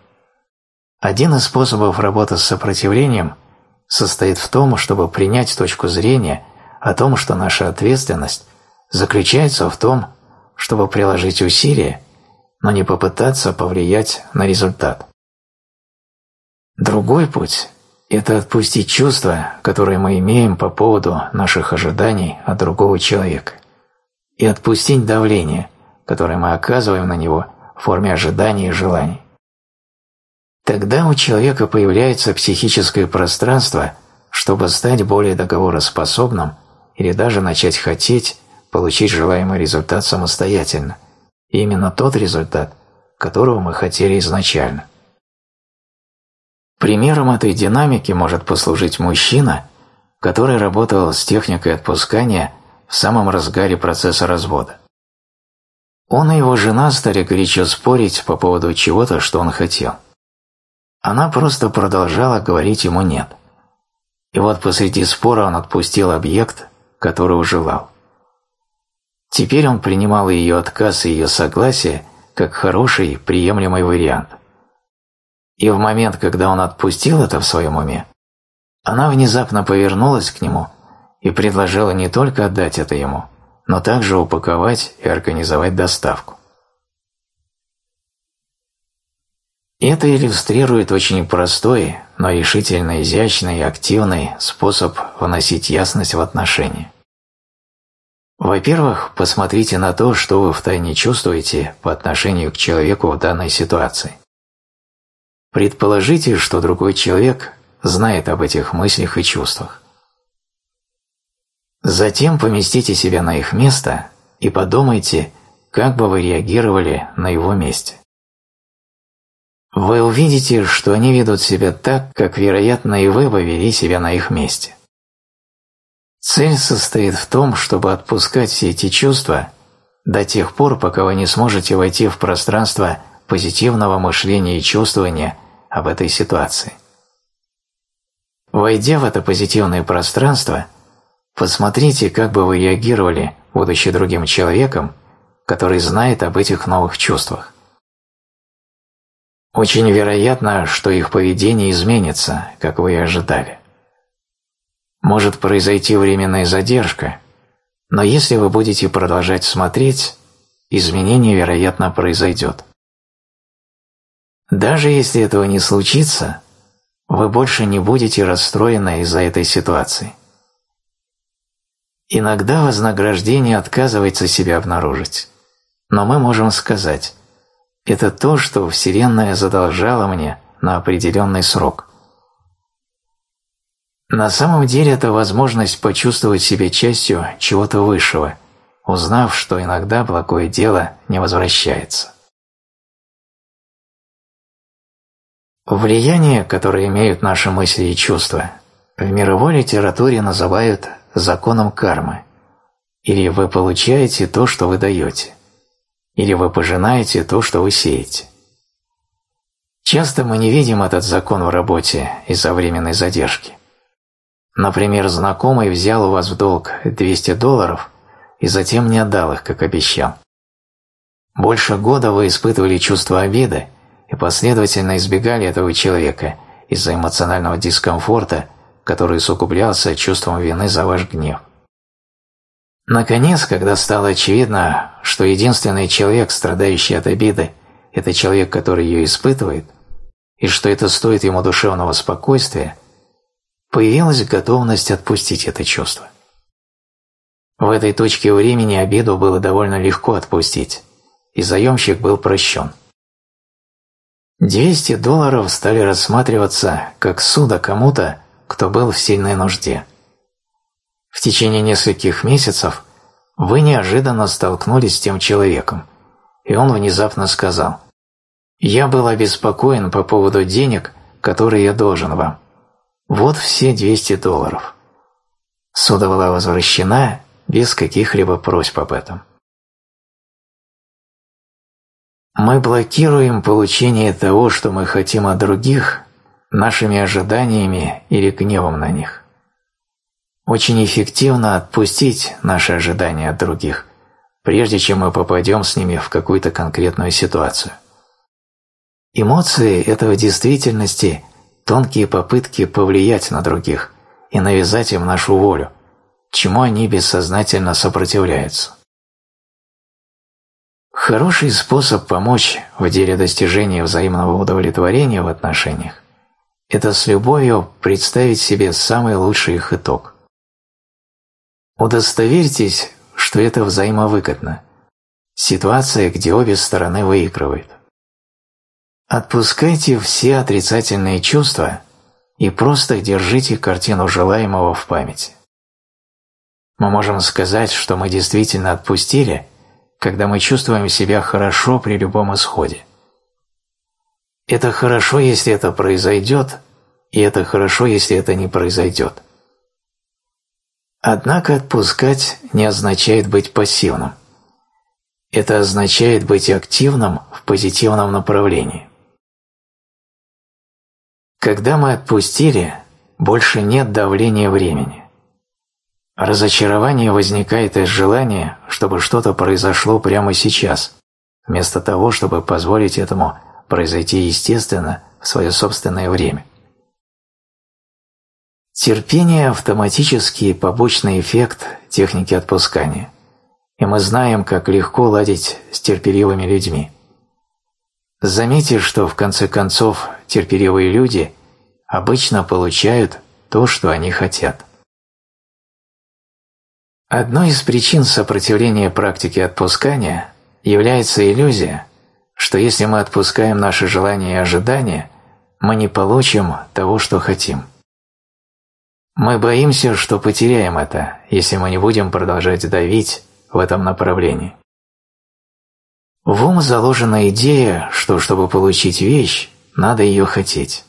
один из способов работы с сопротивлением состоит в том, чтобы принять точку зрения о том, что наша ответственность заключается в том, чтобы приложить усилия, но не попытаться повлиять на результат. Другой путь – это отпустить чувства, которые мы имеем по поводу наших ожиданий от другого человека, и отпустить давление, которое мы оказываем на него в форме ожиданий и желаний. Тогда у человека появляется психическое пространство, чтобы стать более договороспособным или даже начать хотеть получить желаемый результат самостоятельно, именно тот результат, которого мы хотели изначально. Примером этой динамики может послужить мужчина, который работал с техникой отпускания в самом разгаре процесса развода. Он и его жена стали горячо спорить по поводу чего-то, что он хотел. Она просто продолжала говорить ему «нет». И вот посреди спора он отпустил объект, которого желал. Теперь он принимал ее отказ и ее согласие как хороший, приемлемый вариант. И в момент, когда он отпустил это в своем уме, она внезапно повернулась к нему и предложила не только отдать это ему, но также упаковать и организовать доставку. Это иллюстрирует очень простой, но решительно изящный и активный способ вносить ясность в отношения. Во-первых, посмотрите на то, что вы втайне чувствуете по отношению к человеку в данной ситуации. Предположите, что другой человек знает об этих мыслях и чувствах. Затем поместите себя на их место и подумайте, как бы вы реагировали на его месте. Вы увидите, что они ведут себя так, как, вероятно, и вы бы вели себя на их месте. Цель состоит в том, чтобы отпускать все эти чувства до тех пор, пока вы не сможете войти в пространство позитивного мышления и чувствования об этой ситуации. Войдя в это позитивное пространство, посмотрите, как бы вы реагировали, будучи другим человеком, который знает об этих новых чувствах. Очень вероятно, что их поведение изменится, как вы и ожидали может произойти временная задержка, но если вы будете продолжать смотреть, изменение, вероятно, произойдет. Даже если этого не случится, вы больше не будете расстроены из-за этой ситуации. Иногда вознаграждение отказывается себя обнаружить, но мы можем сказать «это то, что Вселенная задолжала мне на определенный срок». На самом деле это возможность почувствовать себя частью чего-то высшего, узнав, что иногда благое дело не возвращается. Влияние, которое имеют наши мысли и чувства, в мировой литературе называют законом кармы. Или вы получаете то, что вы даете, или вы пожинаете то, что вы сеете. Часто мы не видим этот закон в работе из-за временной задержки. Например, знакомый взял у вас в долг 200 долларов и затем не отдал их, как обещал. Больше года вы испытывали чувство обиды и последовательно избегали этого человека из-за эмоционального дискомфорта, который усугублялся чувством вины за ваш гнев. Наконец, когда стало очевидно, что единственный человек, страдающий от обиды, это человек, который ее испытывает, и что это стоит ему душевного спокойствия, появилась готовность отпустить это чувство. В этой точке времени обиду было довольно легко отпустить, и заемщик был прощен. 200 долларов стали рассматриваться как суда кому-то, кто был в сильной нужде. В течение нескольких месяцев вы неожиданно столкнулись с тем человеком, и он внезапно сказал «Я был обеспокоен по поводу денег, которые я должен вам. Вот все 200 долларов». Суда была возвращена без каких-либо просьб об этом. Мы блокируем получение того, что мы хотим от других, нашими ожиданиями или гневом на них. Очень эффективно отпустить наши ожидания от других, прежде чем мы попадем с ними в какую-то конкретную ситуацию. Эмоции – это в действительности тонкие попытки повлиять на других и навязать им нашу волю, чему они бессознательно сопротивляются. Хороший способ помочь в деле достижения взаимного удовлетворения в отношениях – это с любовью представить себе самый лучший их итог. Удостоверьтесь, что это взаимовыгодно. Ситуация, где обе стороны выигрывают. Отпускайте все отрицательные чувства и просто держите картину желаемого в памяти. Мы можем сказать, что мы действительно отпустили, когда мы чувствуем себя хорошо при любом исходе. Это хорошо, если это произойдет, и это хорошо, если это не произойдет. Однако отпускать не означает быть пассивным. Это означает быть активным в позитивном направлении. Когда мы отпустили, больше нет давления времени. Разочарование возникает из желания, чтобы что-то произошло прямо сейчас, вместо того, чтобы позволить этому произойти естественно в свое собственное время. Терпение – автоматический побочный эффект техники отпускания, и мы знаем, как легко ладить с терпеливыми людьми. Заметьте, что в конце концов терпеливые люди обычно получают то, что они хотят. Одной из причин сопротивления практике отпускания является иллюзия, что если мы отпускаем наши желания и ожидания, мы не получим того, что хотим. Мы боимся, что потеряем это, если мы не будем продолжать давить в этом направлении. В ум заложена идея, что чтобы получить вещь, надо ее хотеть.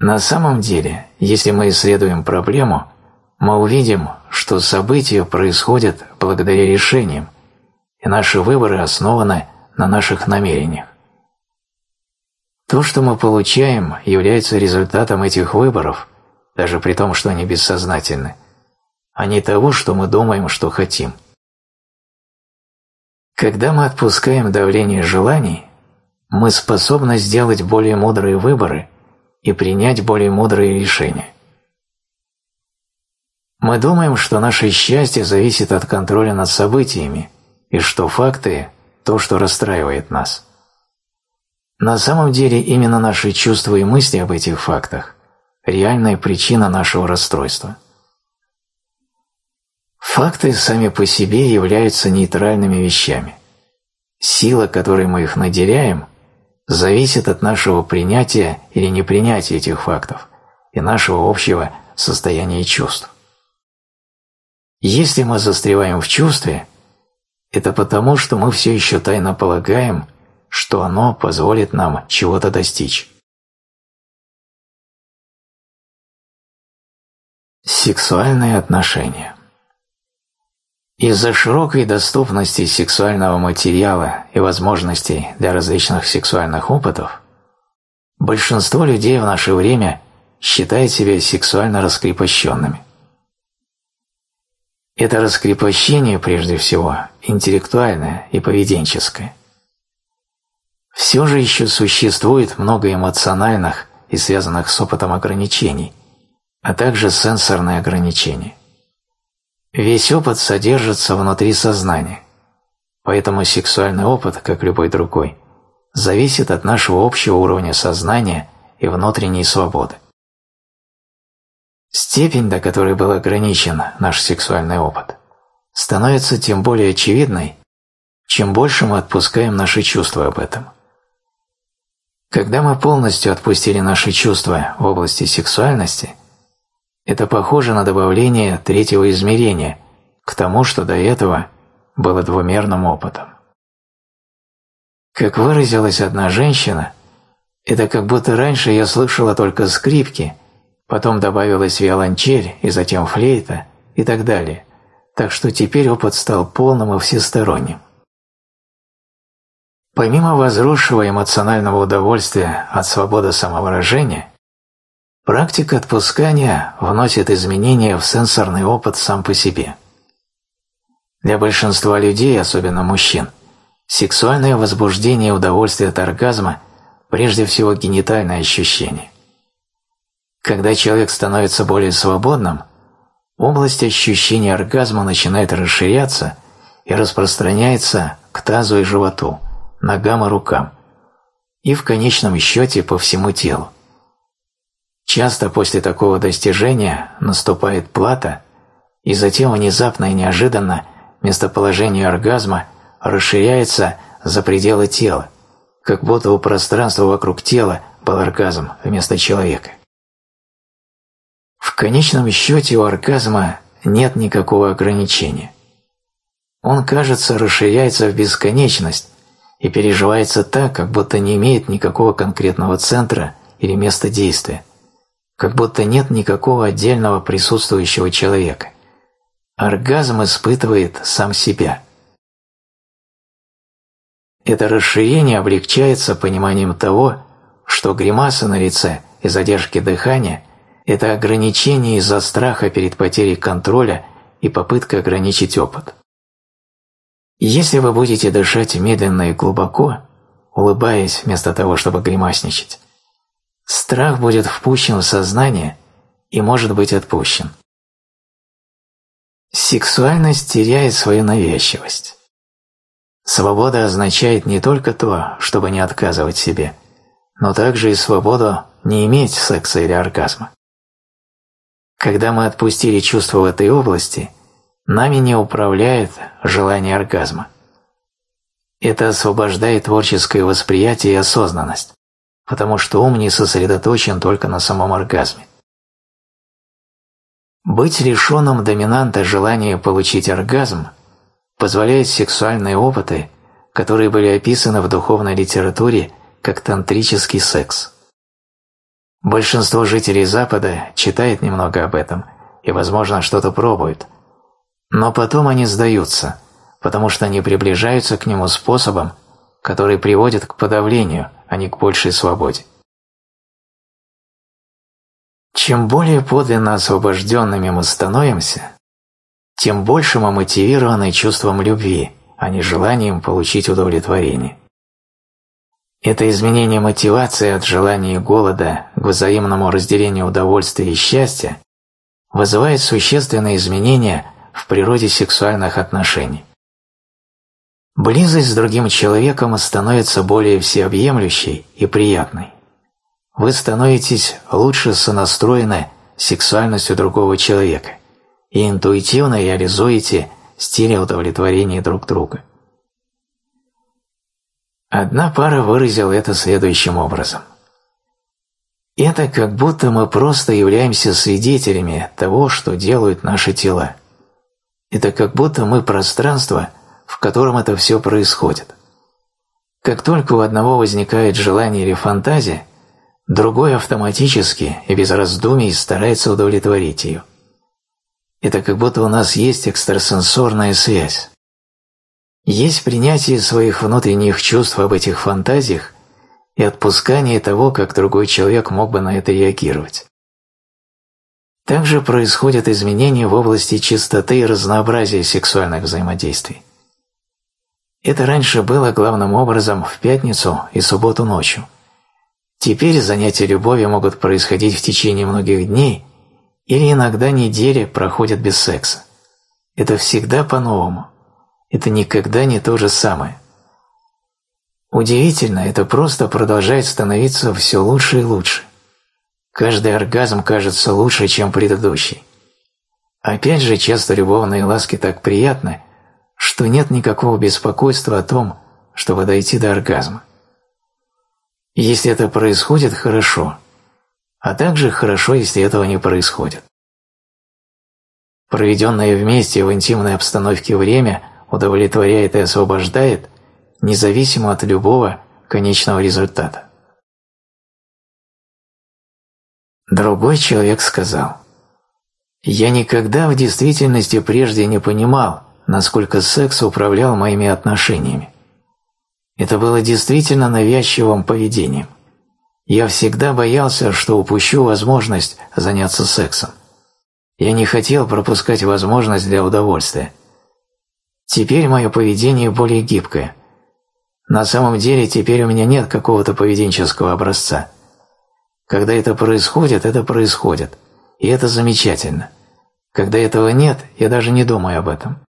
На самом деле, если мы исследуем проблему, мы увидим, что события происходят благодаря решениям, и наши выборы основаны на наших намерениях. То, что мы получаем, является результатом этих выборов – даже при том, что они бессознательны, а не того, что мы думаем, что хотим. Когда мы отпускаем давление желаний, мы способны сделать более мудрые выборы и принять более мудрые решения. Мы думаем, что наше счастье зависит от контроля над событиями и что факты – то, что расстраивает нас. На самом деле именно наши чувства и мысли об этих фактах реальная причина нашего расстройства. Факты сами по себе являются нейтральными вещами. Сила, которой мы их наделяем, зависит от нашего принятия или непринятия этих фактов и нашего общего состояния чувств. Если мы застреваем в чувстве, это потому, что мы все еще тайно полагаем, что оно позволит нам чего-то достичь. Сексуальные отношения Из-за широкой доступности сексуального материала и возможностей для различных сексуальных опытов, большинство людей в наше время считает себя сексуально раскрепощенными. Это раскрепощение, прежде всего, интеллектуальное и поведенческое. Все же еще существует много эмоциональных и связанных с опытом ограничений – а также сенсорные ограничения. Весь опыт содержится внутри сознания, поэтому сексуальный опыт, как любой другой, зависит от нашего общего уровня сознания и внутренней свободы. Степень, до которой был ограничен наш сексуальный опыт, становится тем более очевидной, чем больше мы отпускаем наши чувства об этом. Когда мы полностью отпустили наши чувства в области сексуальности, это похоже на добавление третьего измерения к тому, что до этого было двумерным опытом. Как выразилась одна женщина, это как будто раньше я слышала только скрипки, потом добавилась виолончель и затем флейта и так далее, так что теперь опыт стал полным и всесторонним. Помимо возросшего эмоционального удовольствия от свободы самовыражения, практика отпускания вносит изменения в сенсорный опыт сам по себе. Для большинства людей, особенно мужчин, сексуальное возбуждение и удовольствие от оргазма прежде всего генитальное ощущение. Когда человек становится более свободным, область ощущения оргазма начинает расширяться и распространяется к тазу и животу – ногам и рукам, и в конечном счете по всему телу. Часто после такого достижения наступает плата, и затем внезапно и неожиданно местоположение оргазма расширяется за пределы тела, как будто у пространства вокруг тела был оргазм вместо человека. В конечном счете у оргазма нет никакого ограничения. Он, кажется, расширяется в бесконечность, и переживается так, как будто не имеет никакого конкретного центра или места действия, как будто нет никакого отдельного присутствующего человека. Оргазм испытывает сам себя. Это расширение облегчается пониманием того, что гримаса на лице и задержки дыхания – это ограничение из-за страха перед потерей контроля и попытка ограничить опыт. Если вы будете дышать медленно и глубоко, улыбаясь вместо того, чтобы гримасничать, страх будет впущен в сознание и может быть отпущен. Сексуальность теряет свою навязчивость. Свобода означает не только то, чтобы не отказывать себе, но также и свободу не иметь секса или оргазма. Когда мы отпустили чувства в этой области – Нами не управляет желание оргазма. Это освобождает творческое восприятие и осознанность, потому что ум не сосредоточен только на самом оргазме. Быть лишенным доминанта желания получить оргазм позволяет сексуальные опыты, которые были описаны в духовной литературе как тантрический секс. Большинство жителей Запада читает немного об этом и, возможно, что-то пробует – но потом они сдаются, потому что они приближаются к нему способом, который приводит к подавлению, а не к большей свободе. Чем более подлинно освобожденными мы становимся, тем больше мы мотивированы чувством любви, а не желанием получить удовлетворение. Это изменение мотивации от желания и голода к взаимному разделению удовольствия и счастья вызывает существенные изменения в природе сексуальных отношений. Близость с другим человеком становится более всеобъемлющей и приятной. Вы становитесь лучше сонастроены сексуальностью другого человека и интуитивно реализуете стили удовлетворения друг друга. Одна пара выразила это следующим образом. Это как будто мы просто являемся свидетелями того, что делают наши тела. Это как будто мы пространство, в котором это все происходит. Как только у одного возникает желание или фантазия, другой автоматически и без раздумий старается удовлетворить ее. Это как будто у нас есть экстрасенсорная связь. Есть принятие своих внутренних чувств об этих фантазиях и отпускание того, как другой человек мог бы на это реагировать. Также происходят изменения в области чистоты и разнообразия сексуальных взаимодействий. Это раньше было главным образом в пятницу и субботу ночью. Теперь занятия любовью могут происходить в течение многих дней Или иногда недели проходят без секса. Это всегда по-новому. Это никогда не то же самое. Удивительно, это просто продолжает становиться все лучше и лучше. Каждый оргазм кажется лучше, чем предыдущий. Опять же, часто любовные ласки так приятны, что нет никакого беспокойства о том, чтобы дойти до оргазма. Если это происходит, хорошо, а также хорошо, если этого не происходит. Проведенное вместе в интимной обстановке время удовлетворяет и освобождает, независимо от любого конечного результата. Другой человек сказал, «Я никогда в действительности прежде не понимал, насколько секс управлял моими отношениями. Это было действительно навязчивым поведением. Я всегда боялся, что упущу возможность заняться сексом. Я не хотел пропускать возможность для удовольствия. Теперь мое поведение более гибкое. На самом деле теперь у меня нет какого-то поведенческого образца. Когда это происходит, это происходит. И это замечательно. Когда этого нет, я даже не думаю об этом.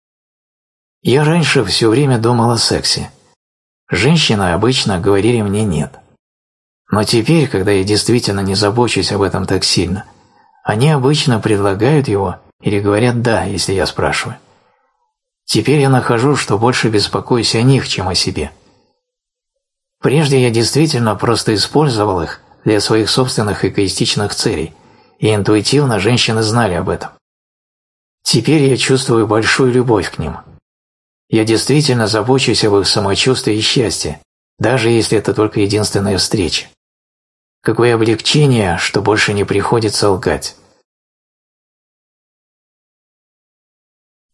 Я раньше все время думал о сексе. Женщины обычно говорили мне «нет». Но теперь, когда я действительно не забочусь об этом так сильно, они обычно предлагают его или говорят «да», если я спрашиваю. Теперь я нахожу, что больше беспокоюсь о них, чем о себе. Прежде я действительно просто использовал их для своих собственных эгоистичных целей, и интуитивно женщины знали об этом. Теперь я чувствую большую любовь к ним – я действительно забочусь об их самочувствии и счастье, даже если это только единственная встреча. Какое облегчение, что больше не приходится лгать.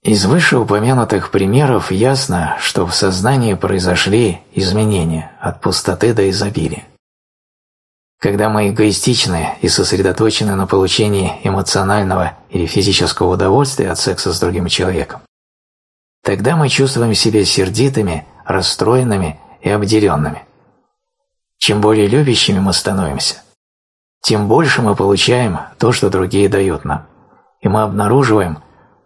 Из вышеупомянутых примеров ясно, что в сознании произошли изменения от пустоты до изобилия. Когда мы эгоистичны и сосредоточены на получении эмоционального или физического удовольствия от секса с другим человеком, Тогда мы чувствуем себя сердитыми, расстроенными и обделенными. Чем более любящими мы становимся, тем больше мы получаем то, что другие дают нам. И мы обнаруживаем,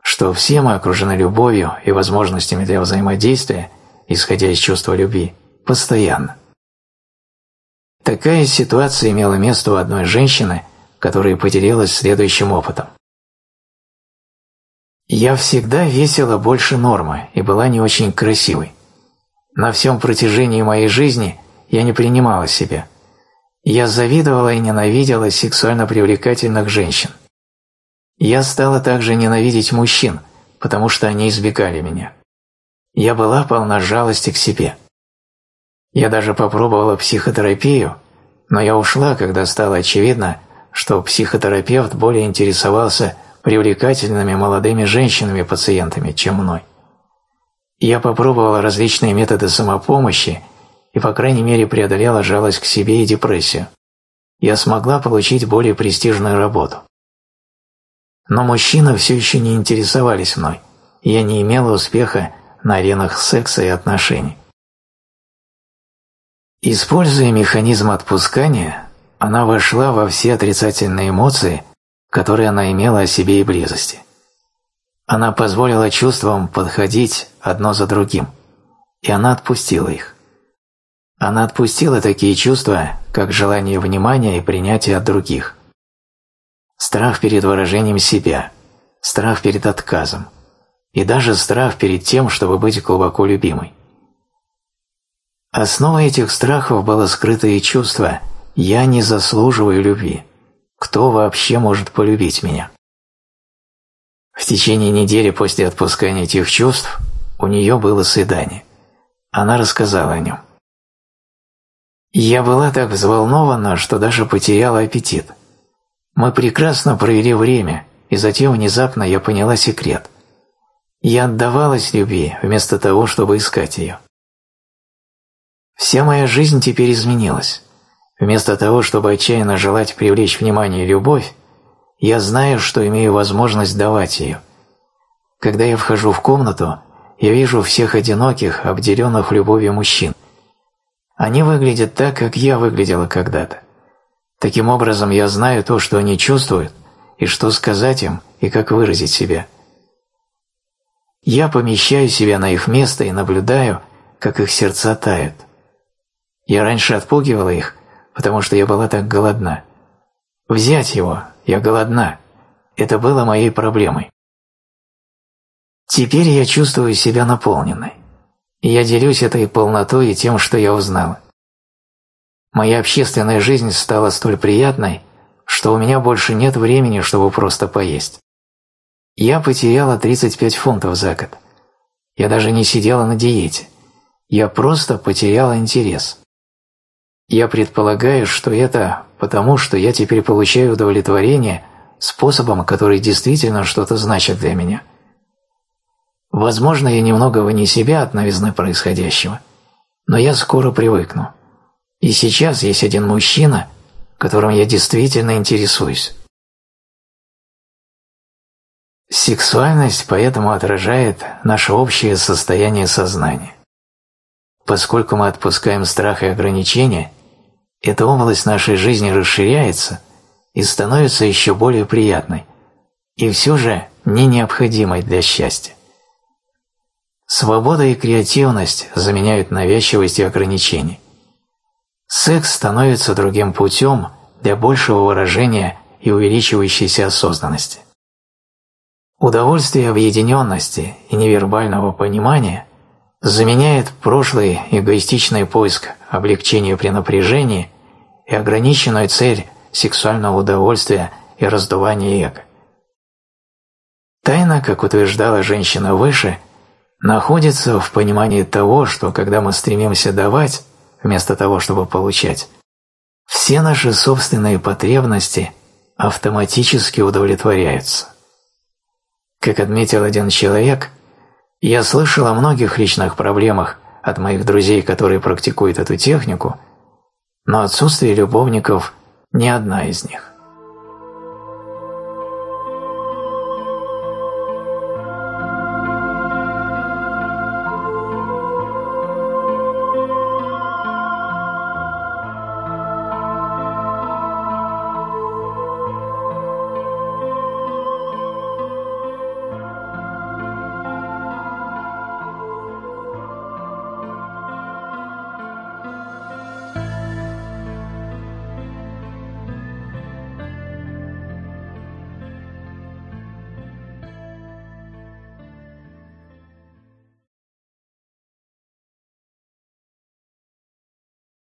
что все мы окружены любовью и возможностями для взаимодействия, исходя из чувства любви, постоянно. Такая ситуация имела место у одной женщины, которая поделилась следующим опытом. Я всегда весила больше нормы и была не очень красивой. На всем протяжении моей жизни я не принимала себя. Я завидовала и ненавидела сексуально привлекательных женщин. Я стала также ненавидеть мужчин, потому что они избегали меня. Я была полна жалости к себе. Я даже попробовала психотерапию, но я ушла, когда стало очевидно, что психотерапевт более интересовался привлекательными молодыми женщинами-пациентами, чем мной. Я попробовала различные методы самопомощи и, по крайней мере, преодолела жалость к себе и депрессию. Я смогла получить более престижную работу. Но мужчины все еще не интересовались мной, и я не имела успеха на аренах секса и отношений. Используя механизм отпускания, она вошла во все отрицательные эмоции которые она имела о себе и близости. Она позволила чувствам подходить одно за другим, и она отпустила их. Она отпустила такие чувства, как желание внимания и принятия от других. Страх перед выражением себя, страх перед отказом и даже страх перед тем, чтобы быть глубоко любимой. Основой этих страхов было скрытое чувство «я не заслуживаю любви». Кто вообще может полюбить меня? В течение недели после отпускания этих чувств у нее было свидание. Она рассказала о нем. Я была так взволнована, что даже потеряла аппетит. Мы прекрасно провели время, и затем внезапно я поняла секрет. Я отдавалась любви вместо того, чтобы искать ее. Вся моя жизнь теперь изменилась. Вместо того, чтобы отчаянно желать привлечь внимание и любовь, я знаю, что имею возможность давать ее. Когда я вхожу в комнату, я вижу всех одиноких, обделенных любовью мужчин. Они выглядят так, как я выглядела когда-то. Таким образом, я знаю то, что они чувствуют, и что сказать им, и как выразить себя. Я помещаю себя на их место и наблюдаю, как их сердца тают. Я раньше отпугивала их, потому что я была так голодна. Взять его, я голодна. Это было моей проблемой. Теперь я чувствую себя наполненной. И я делюсь этой полнотой и тем, что я узнала. Моя общественная жизнь стала столь приятной, что у меня больше нет времени, чтобы просто поесть. Я потеряла 35 фунтов за год. Я даже не сидела на диете. Я просто потеряла интерес. Я предполагаю, что это потому, что я теперь получаю удовлетворение способом, который действительно что-то значит для меня. Возможно, я немного вне себя от новизны происходящего, но я скоро привыкну. И сейчас есть один мужчина, которым я действительно интересуюсь. Сексуальность поэтому отражает наше общее состояние сознания. Поскольку мы отпускаем страх и ограничения, эта область нашей жизни расширяется и становится еще более приятной, и все же не необходимой для счастья. Свобода и креативность заменяют навязчивость и ограничения. Секс становится другим путем для большего выражения и увеличивающейся осознанности. Удовольствие объединенности и невербального понимания заменяет прошлый эгоистичный поиск облегчения при напряжении и ограниченную цель сексуального удовольствия и раздувания эго. Тайна, как утверждала женщина выше, находится в понимании того, что когда мы стремимся давать, вместо того, чтобы получать, все наши собственные потребности автоматически удовлетворяются. Как отметил один человек, я слышал о многих личных проблемах от моих друзей, которые практикуют эту технику, но отсутствие любовников – не одна из них.